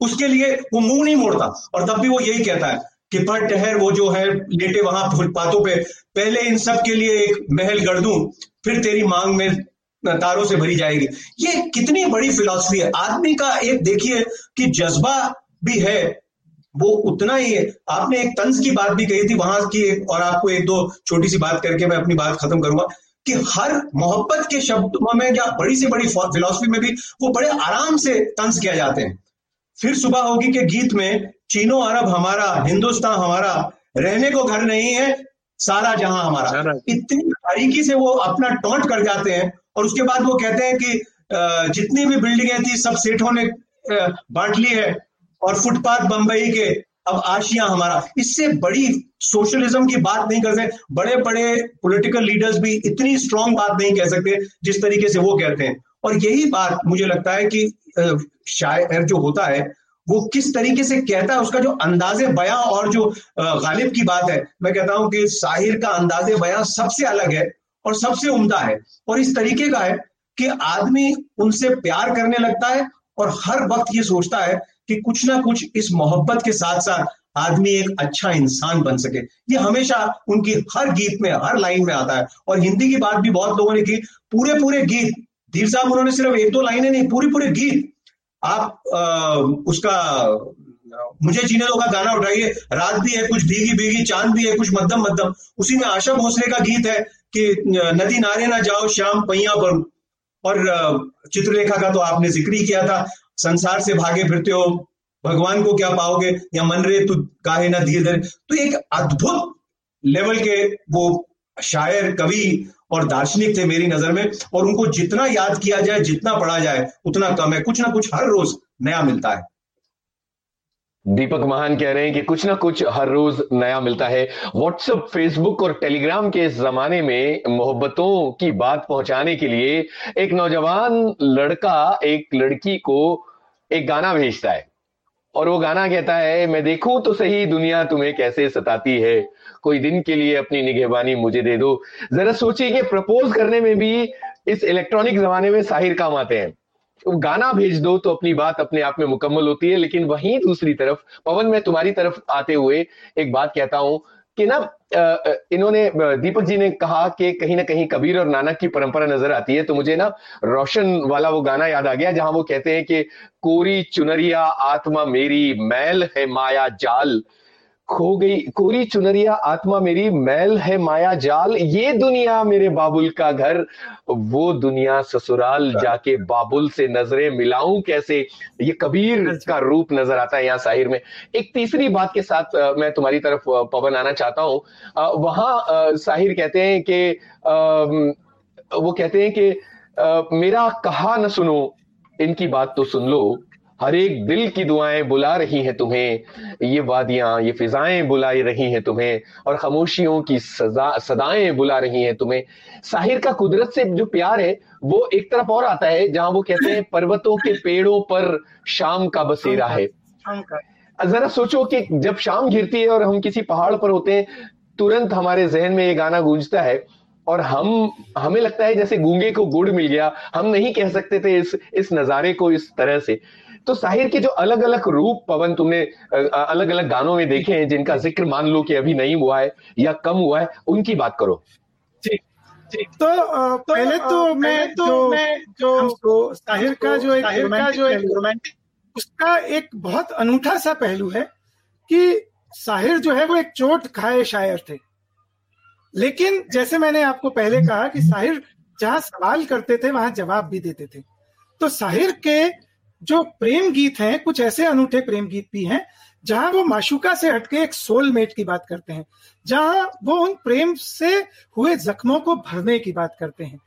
उसके लिए वो मुँह नहीं मोड़ता। और तब भी वो यही कहता है कि पर ठहर वो जो है, लेटे वहाँ फुटपाथों पे। पहले इन सब के लिए एक महल गढ़ दूँ, फिर तेरी मांग में तारों से भरी जाएगी। ये कितनी बड़ी फिलॉसफी है। आदमी का एक देखिए कि जज्बा भी है, वो उतना ही है। आपने एक तंज की बात भी कही थी वहाँ की एक और आपको एक दो छोटी सी बात करके मैं अपनी बात खत्म करूँगा, कि हर मोहब्बत के शब्दों में या बड़ी से बड़ी फिलॉसफी में भी वो बड़े आराम से तंज किया जाते हैं। फिर सुबह होगी के गीत में चीनो अरब हमारा हिंदुस्तान हमारा रहने को घर नहीं है सारा जहाँ हमारा। इतनी बारीकी से वो अपना टॉन्ट कर जाते हैं और उसके बाद वो कहते हैं कि जितनी भी बिल्डिंगें थी सब सेठों ने बांट ली है और फुटपाथ बंबई के अब आशिया हमारा। इससे बड़ी सोशलिज्म की बात नहीं कर सकते। बड़े बड़े पॉलिटिकल लीडर्स भी इतनी स्ट्रांग बात नहीं कह सकते जिस तरीके से वो कहते हैं। और यही बात मुझे लगता है कि शायर जो होता है वो किस तरीके से कहता है, उसका जो अंदाजे बयां और जो गालिब की बात है, मैं कहता हूँ कि साहिर का अंदाजे बयां सबसे अलग है और सबसे उम्दा है। और इस तरीके का है कि आदमी उनसे प्यार करने लगता है और हर वक्त ये सोचता है कि कुछ ना कुछ इस मोहब्बत के साथ साथ आदमी एक अच्छा इंसान बन सके। ये हमेशा उनकी हर गीत में, हर लाइन में आता है। और हिंदी की बात भी बहुत लोगों ने की पूरे पूरे गीत, धीर साहब उन्होंने सिर्फ़ एक दो लाइनें नहीं पूरी पूरे गीत आप आ, उसका मुझे जीने दो का गाना उठाइए। रात भी है कुछ भीगी भीगी चाँद भी है कुछ मध्यम मध्यम। उसी में आशा भोसले का गीत है कि नदी नारे ना जाओ शाम पैया पर और चित्रलेखा का तो आपने ज़िक्र ही किया था। संसार से भागे फिरते हो भगवान को क्या पाओगे? या मन रे तू काहे ना धीरे धीरे। तो एक अद्भुत लेवल के वो शायर कवि और दार्शनिक थे मेरी नज़र में, और उनको जितना याद किया जाए, जितना पढ़ा जाए, उतना कम है। कुछ ना कुछ हर रोज नया मिलता है। दीपक महान कह रहे हैं कि कुछ ना कुछ हर रोज नया मिलता है। व्हाट्सएप फेसबुक और टेलीग्राम के इस जमाने में मोहब्बतों की बात पहुँचाने के लिए एक नौजवान लड़का एक लड़की को एक गाना भेजता है। और वो गाना कहता है, मैं देखूँ तो सही दुनिया तुम्हें कैसे सताती है? कोई दिन के लिए अपनी निगहबानी मुझे दे दो। जरा सोचिए कि प्रपोज करने में भी इस इलेक्ट्रॉनिक जमाने में साहिर काम आते हैं। तो गाना भेज दो तो अपनी बात अपने आप में मुकम्मल होती है, लेकिन वहीं दूसरी तरफ़, पवन, मैं तुम्हारी तरफ़ आते हुए एक बात कहता हूँ कि ना इन्होंने दीपक जी ने कहा कि कहीं ना कहीं कबीर और नानक की परंपरा नज़र आती है तो मुझे ना रोशन वाला वो गाना याद आ गया, जहाँ वो कहते हैं कि, कोरी चुनरिया आत्मा मेरी, मैल है माया जाल। खो गई कोरी चुनरिया आत्मा मेरी मैल है माया जाल ये दुनिया मेरे बाबुल का घर वो दुनिया ससुराल जाके बाबुल से नजरे मिलाऊं कैसे? ये कबीर का रूप नज़र आता है यहाँ साहिर में। एक तीसरी बात के साथ मैं तुम्हारी तरफ़ पवन आना चाहता हूँ। वहाँ साहिर कहते हैं कि वो कहते हैं कि मेरा कहा न सुनो इनकी बात तो सुन लो। हर एक दिल की दुआएँ बुला रही हैं तुम्हें ये वादियाँ ये फिजाएँ बुला रही हैं तुम्हें और खामोशियों की सजा सदाएँ बुला रही हैं तुम्हें। साहिर का कुदरत से जो प्यार है वो एक तरफ़ और आता है जहाँ वो कहते हैं पर्वतों के पेड़ों पर शाम का बसेरा है। जरा सोचो कि जब शाम घिरती है और हम किसी पहाड़ पर होते हैं तुरंत हमारे जहन में ये गाना गूंजता है और हम हमें लगता है जैसे गूँगे को गुड़ मिल गया। हम नहीं कह सकते थे इस इस नजारे को इस तरह से। तो साहिर के जो अलग अलग रूप पवन तुमने अलग अलग गानों में देखे हैं जिनका ज़िक्र मान लो कि अभी नहीं हुआ है या कम हुआ है उनकी बात करो। जी जी। तो, तो पहले तो मैं तो जो मैं जो साहिर का जो एक का जो एक रोमांटिक उसका एक बहुत अनूठा सा पहलू है कि साहिर जो है वो एक चोट खाए शायर थे। लेकिन जैसे मैंने आपको पहले कहा कि साहिर जहाँ सवाल करते थे वहाँ जवाब भी देते थे। तो साहिर के जो प्रेम गीत हैं, कुछ ऐसे अनूठे प्रेम गीत भी हैं, जहाँ वो माशुका से हटके एक सोलमेट की बात करते हैं, जहाँ वो उन प्रेम से हुए जख्मों को भरने की बात करते हैं।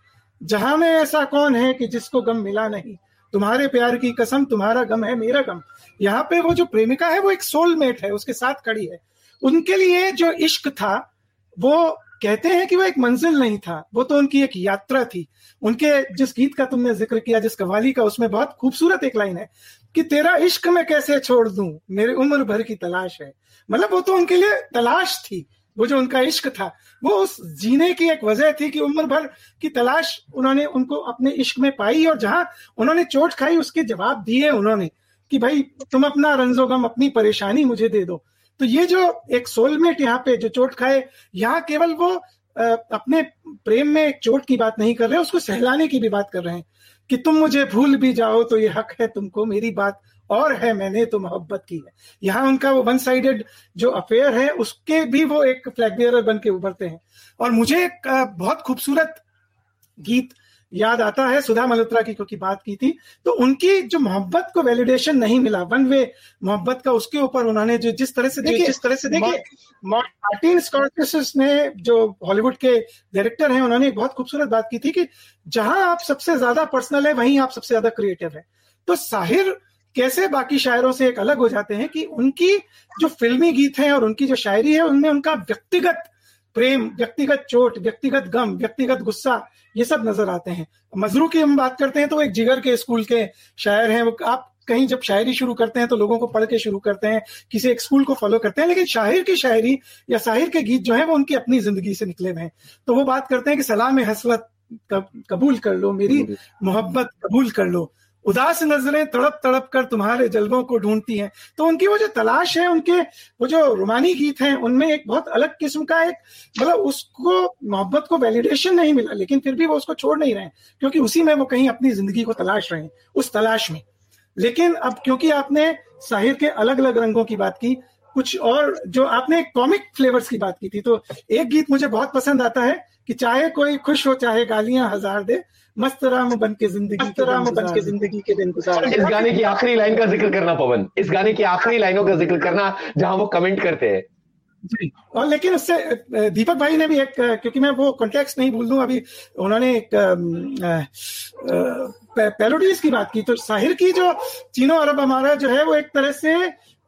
जहाँ में ऐसा कौन है कि जिसको गम मिला नहीं? तुम्हारे प्यार की कसम, तुम्हारा गम है मेरा गम। यहाँ पे वो जो प्रेमिका है, वो एक सोलमेट है, उसके साथ खड़ी है। उनके लिए जो इश्क था, वो कहते हैं कि वो एक मंजिल नहीं था। वो तो उनकी एक यात्रा थी। उनके जिस गीत का तुमने ज़िक्र किया, जिस कवाली का, उसमें बहुत खूबसूरत एक लाइन है कि तेरा इश्क मैं कैसे छोड़ दूँ? मेरी उम्र भर की तलाश है। मतलब वो तो उनके लिए तलाश थी। वो जो उनका इश्क था, वो उस जीने की एक वजह थी कि उम्र भर की तलाश उन्होंने उनको अपने इश्क में पाई और जहाँ उन्होंने चोट खाई, उसके जवाब दिए उन्होंने कि भाई, तुम अपना रंजोगम, अपनी परेशानी मुझे दे दो। तो ये जो एक सोलमेट यहाँ पे जो चोट खाए, यहाँ केवल वो अपने प्रेम में एक चोट की बात नहीं कर रहे, उसको सहलाने की भी बात कर रहे हैं कि तुम मुझे भूल भी जाओ तो ये हक है तुमको, मेरी बात और है, मैंने तो मोहब्बत की है। यहाँ उनका वो वन साइडेड जो अफेयर है, उसके भी वो एक फ्लैग बियर बन के उभरते हैं। और मुझे एक बहुत खूबसूरत गीत याद आता है सुधा मल्होत्रा की क्योंकि बात की थी तो उनकी जो मोहब्बत को वैलिडेशन नहीं मिला वन वे मोहब्बत का उसके ऊपर उन्होंने जो जिस तरह से देखिए जिस तरह से देखिए मार्टिन स्कॉर्टिस ने जो हॉलीवुड के डायरेक्टर हैं उन्होंने एक बहुत खूबसूरत बात की थी कि जहाँ आप सबसे ज़्यादा पर्सनल है वहीं आप सबसे ज़्यादा क्रिएटिव है। तो साहिर कैसे बाकी शायरों से एक अलग हो जाते हैं कि उनकी जो फिल्मी गीत हैं और उनकी जो शायरी है उनमें उनका व्यक्तिगत प्रेम व्यक्तिगत चोट व्यक्तिगत गम व्यक्तिगत गुस्सा ये सब नज़र आते हैं। मजरू की हम बात करते हैं तो एक जिगर के स्कूल के शायर हैं। वो आप कहीं जब शायरी शुरू करते हैं तो लोगों को पढ़ के शुरू करते हैं किसी एक स्कूल को फॉलो करते हैं लेकिन शाहिर की शायरी या शाहिर के गीत जो है वो उनकी अपनी ज़िंदगी से निकले हुए हैं। तो वो बात करते हैं कि सलाम हसरत कबूल कर लो मेरी मोहब्बत कबूल कर लो। उदास नज़रें तड़प तड़प कर तुम्हारे जलवों को ढूंढती हैं। तो उनकी वो जो तलाश है, उनके वो जो रोमानी गीत हैं, उनमें एक बहुत अलग किस्म का एक मतलब उसको, मोहब्बत को वैलिडेशन नहीं मिला, लेकिन फिर भी वो उसको छोड़ नहीं रहे क्योंकि उसी में वो कहीं अपनी ज़िंदगी को तलाश रहे हैं, उस तलाश में। लेकिन अब क्योंकि आपने साहिर के अलग अलग रंगों की बात की, कुछ और जो आपने कॉमिक फ्लेवर्स की बात की थी तो एक गीत मुझे बहुत पसंद आता है कि चाहे कोई खुश हो, चाहे गालियाँ हज़ार दे मस्त राम बन के ज़िंदगी मस्त राम बन के ज़िंदगी के दिन गुजार इस गाने की आखिरी लाइन का ज़िक्र करना पवन। इस गाने की आखिरी लाइनों का ज़िक्र करना जहाँ वो कमेंट करते हैं। जी। और लेकिन उससे दीपक भाई ने भी एक क्योंकि मैं वो कॉन्टेक्स्ट नहीं भूल दूँ अभी उन्होंने एक पेलोडीज की बात की। तो साहिर की जो चीनो अरब हमारा जो है वो एक तरह से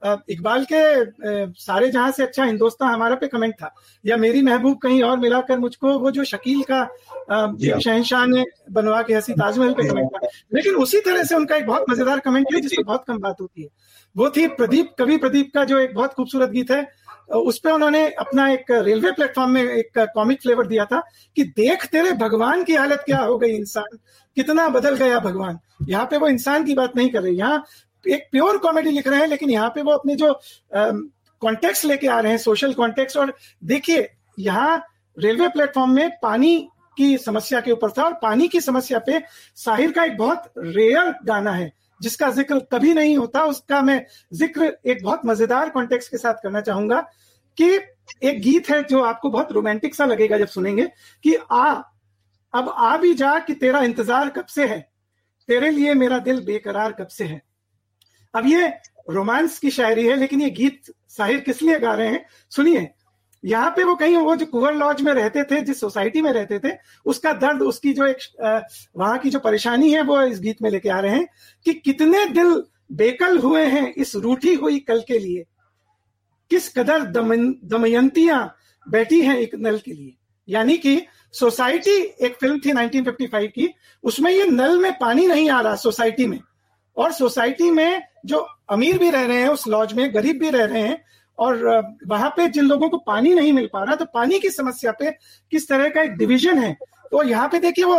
इकबाल के सारे जहाँ से अच्छा हिंदुस्तान हमारा पे कमेंट था। या मेरी महबूब कहीं और मिलाकर मुझको वो जो शकील का शहनशाह ने बनवा के हसी ताजमहल पे कमेंट था। लेकिन उसी तरह से उनका एक बहुत मज़ेदार कमेंट है जिसकी बहुत कम बात होती है। वो थी प्रदीप कवि प्रदीप का जो एक बहुत खूबसूरत गीत है। उस पर उन्होंने अपना एक रेलवे प्लेटफॉर्म में एक कॉमिक फ्लेवर दिया था कि देख तेरे भगवान की हालत क्या हो गई इंसान। कितना बदल गया भगवान। यहाँ पे वो इंसान की बात नहीं कर रहे। यहाँ एक प्योर कॉमेडी लिख रहे हैं, लेकिन यहाँ पे वो अपने जो कॉन्टेक्स्ट लेके आ रहे हैं सोशल कॉन्टेक्स्ट और देखिए, यहाँ रेलवे प्लेटफॉर्म में पानी की समस्या के ऊपर था, और पानी की समस्या पे साहिर का एक बहुत रेयर गाना है, जिसका ज़िक्र कभी नहीं होता, उसका मैं ज़िक्र एक बहुत मज़ेदार कॉन्टेक्स्ट के साथ करना चाहूँगा, कि एक गीत है जो आपको बहुत रोमांटिक सा लगेगा जब सुनेंगे, कि आ, अब आ भी जा कि तेरा इंतज़ार कब से है? तेरे लिए मेरा दिल बेकरार कब से है? अब ये रोमांस की शायरी है, लेकिन ये गीत साहिर किस लिए गा रहे हैं? सुनिए। यहाँ पे वो कहीं वो जो कुंवर लॉज में रहते थे, जिस सोसाइटी में रहते थे, उसका दर्द, उसकी जो एक वहाँ की जो परेशानी है, वो इस गीत में लेके आ रहे हैं कि कितने दिल बेकल हुए हैं इस रूठी हुई कल के लिए। किस कदर दमयंतियाँ बैठी हैं एक नल के लिए। यानी कि सोसाइटी एक फ़िल्म थी 1955 की, उसमें ये नल में पानी नहीं आ रहा सोसाइटी में। और सोसाइटी में जो अमीर भी रह रहे हैं, उस लॉज में गरीब भी रह रहे हैं, और वहाँ पे जिन लोगों को पानी नहीं मिल पा रहा तो पानी की समस्या पे किस तरह का एक डिवीज़न है तो यहाँ पे देखिए वो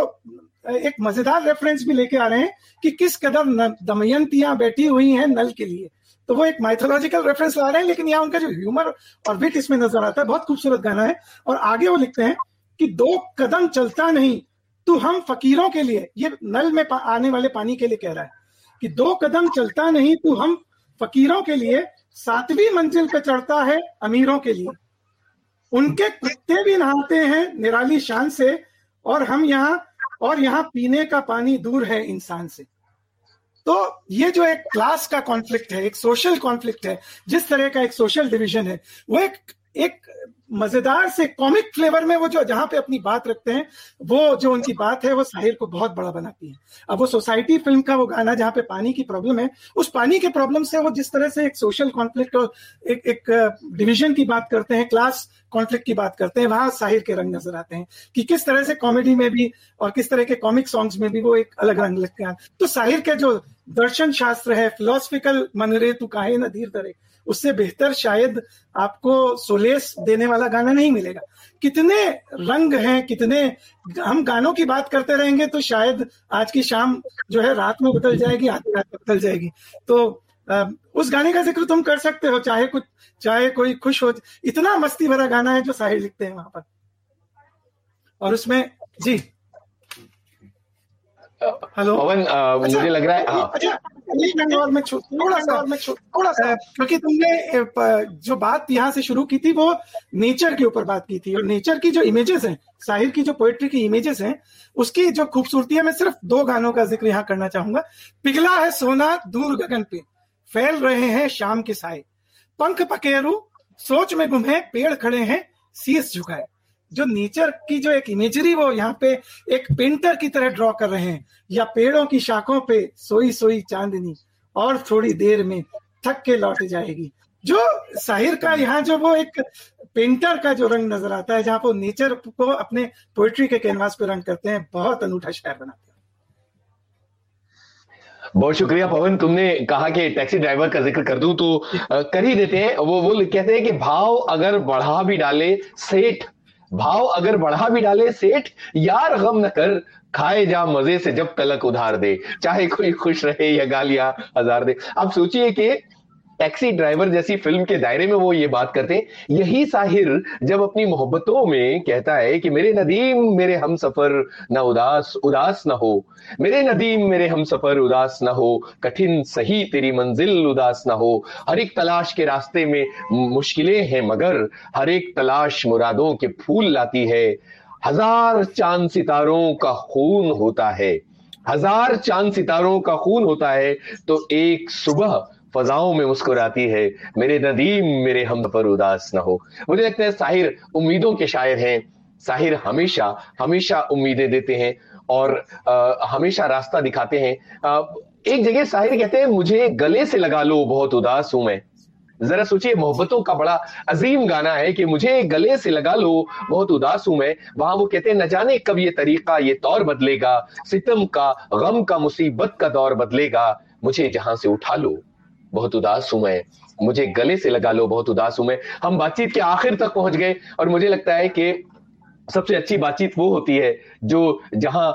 एक मज़ेदार रेफरेंस भी लेके आ रहे हैं कि किस कदर दमयंतियाँ बैठी हुई हैं नल के लिए। तो वो एक माइथोलॉजिकल रेफरेंस ला रहे हैं, लेकिन यहाँ उनका जो ह्यूमर और विट इसमें नज़र आता है, बहुत खूबसूरत गाना है, और आगे वो लिखते हैं कि दो कदम चलता नहीं तो हम फकीरों के लिए, ये नल में आने वाले पानी के लिए कह रहा है। कि दो कदम चलता नहीं तो हम फकीरों के लिए सातवीं मंजिल पे चढ़ता है अमीरों के लिए। उनके कुत्ते भी नहाते हैं निराली शान से और हम यहाँ और यहाँ पीने का पानी दूर है इंसान से। तो ये जो एक क्लास का कॉन्फ्लिक्ट है, एक सोशल कॉन्फ्लिक्ट है, जिस तरह का एक सोशल डिवीज़न है, वो एक एक मज़ेदार से कॉमिक फ्लेवर में वो जो जहाँ पे अपनी बात रखते हैं, वो जो उनकी बात है, वो साहिर को बहुत बड़ा बनाती है। अब वो सोसाइटी फ़िल्म का वो गाना जहाँ पे पानी की प्रॉब्लम है, उस पानी के प्रॉब्लम से वो जिस तरह से एक सोशल कॉन्फ्लिक्ट और एक एक डिवीज़न की बात करते हैं क्लास कॉन्फ्लिक्ट की बात करते हैं, वहाँ साहिर के रंग नज़र आते हैं कि किस तरह से कॉमेडी में भी और किस तरह के कॉमिक सॉन्ग्स में भी वो एक अलग रंग लगते हैं। तो साहिर के जो दर्शन शास्त्र है फिलोसफिकल मनरे तू काहे न धीर तरे उससे बेहतर शायद आपको सोलेस देने वाला गाना नहीं मिलेगा। कितने रंग हैं, कितने, हम गानों की बात करते रहेंगे तो शायद आज की शाम जो है रात में बदल जाएगी, आधी रात में बदल जाएगी। तो उस गाने का ज़िक्र तुम कर सकते हो, चाहे कुछ, चाहे कोई खुश हो। इतना मस्ती भरा गाना है जो साहिर लिखते हैं वहाँ पर। और उसमें, जी। हेलो? पवन अच्छा, मुझे लग रहा है हाँ। अच्छा और थोड़ा सा। और मैं थोड़ा सा। क्योंकि तुमने जो बात यहाँ से शुरू की थी वो नेचर के ऊपर बात की थी। और नेचर की जो इमेजेस हैं साहिर की जो पोएट्री की इमेजेस हैं उसकी जो खूबसूरती है मैं सिर्फ़ दो गानों का ज़िक्र यहाँ करना चाहूँगा। पिघला है सोना दूर गगन पे। फैल रहे हैं शाम के साए। पंख पकेरू सोच में गुम है पेड़ खड़े हैं शीश झुकाए। जो नेचर की जो एक इमेजरी वो यहाँ पे एक पेंटर की तरह ड्रॉ कर रहे हैं, या पेड़ों की शाखों पे सोई सोई चांदनी, और थोड़ी देर में थक के लौट जाएगी। जो साहिर का यहाँ जो वो एक पेंटर का जो रंग नज़र आता है, जहाँ वो नेचर को अपने पोएट्री के कैनवास पे रंग करते हैं, बहुत अनूठा शायर बनाते हैं। बहुत शुक्रिया पवन, तुमने कहा कि टैक्सी ड्राइवर का ज़िक्र कर दूँ तो कर ही देते हैं। वो वो कहते हैं कि भाव अगर बढ़ा भी डाले, सेठ भाव अगर बढ़ा भी डाले, सेठ, यार गम न कर, खाए जा मज़े से जब तलक उधार दे, चाहे कोई खुश रहे या गालियाँ हज़ार दे। आप सोचिए कि टैक्सी ड्राइवर जैसी फ़िल्म के दायरे में वो ये बात करते हैं। यही साहिर जब अपनी मोहब्बतों में कहता है कि मेरे नदीम, मेरे हम सफ़र न उदास उदास न हो। मेरे नदीम, मेरे हम सफ़र उदास न हो। कठिन सही तेरी मंजिल उदास न हो। हर एक तलाश के रास्ते में मुश्किलें हैं मगर हर एक तलाश मुरादों के फूल लाती है। हज़ार चाँद सितारों का खून होता है। हज़ार चाँद सितारों का खून होता है तो एक सुबह फजाओं में मुस्कुराती है मेरे नदीम मेरे हम पर उदास ना हो। मुझे लगता है साहिर उम्मीदों के शायर हैं। साहिर हमेशा हमेशा उम्मीदें देते हैं और आ, हमेशा रास्ता दिखाते हैं। आ, एक जगह साहिर कहते हैं मुझे गले से लगा लो बहुत उदास हूँ मैं। जरा सोचिए मोहब्बतों का बड़ा अजीम गाना है कि मुझे गले से लगा लो बहुत उदास हूँ मैं। वहाँ वो कहते हैं न जाने कब ये तरीका ये तौर बदलेगा। सितम का गम का मुसीबत का दौर बदलेगा। मुझे जहाँ से उठा लो। बहुत उदास हूँ मैं। मुझे गले से लगा लो, बहुत उदास हूँ मैं। हम बातचीत के आखिर तक पहुँच गए और मुझे लगता है कि सबसे अच्छी बातचीत वो होती है जो जहाँ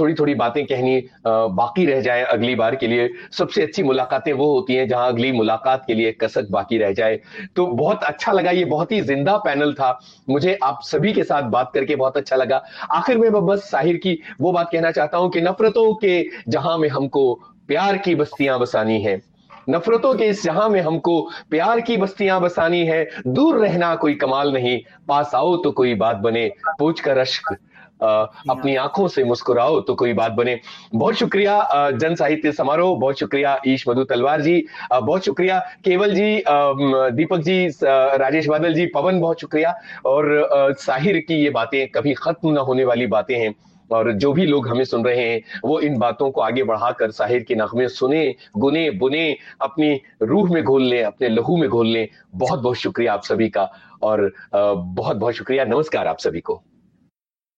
थोड़ी थोड़ी बातें कहनी बाकी रह जाए अगली बार के लिए। सबसे अच्छी मुलाकातें वो होती हैं जहाँ अगली मुलाकात के लिए कसक बाकी रह जाए। तो बहुत अच्छा लगा, ये बहुत ही ज़िंदा पैनल था। मुझे आप सभी के साथ बात करके बहुत अच्छा लगा। आखिर में मैं बस साहिर की वो बात कहना चाहता हूँ कि नफरतों के जहाँ में हमको प्यार की बस्तियाँ बसानी है। नफरतों के इस जहाँ में हमको प्यार की बस्तियाँ बसानी है, दूर रहना कोई कमाल नहीं, पास आओ तो कोई बात बने पूछ कर अश्क अपनी आँखों से मुस्कुराओ तो कोई बात बने। बहुत शुक्रिया जन साहित्य समारोह, बहुत शुक्रिया ईश मधु तलवार जी बहुत शुक्रिया केवल जी दीपक जी राजेश बादल जी, पवन बहुत शुक्रिया। और साहिर की ये बातें कभी खत्म न होने वाली बातें हैं। और जो भी लोग हमें सुन रहे हैं, वो इन बातों को आगे बढ़ाकर साहिर के नगमे सुने, गुने, बुने, अपनी रूह में घोल लें, अपने लहू में घोल लें। बहुत बहुत शुक्रिया आप सभी का और बहुत बहुत शुक्रिया। नमस्कार आप सभी को।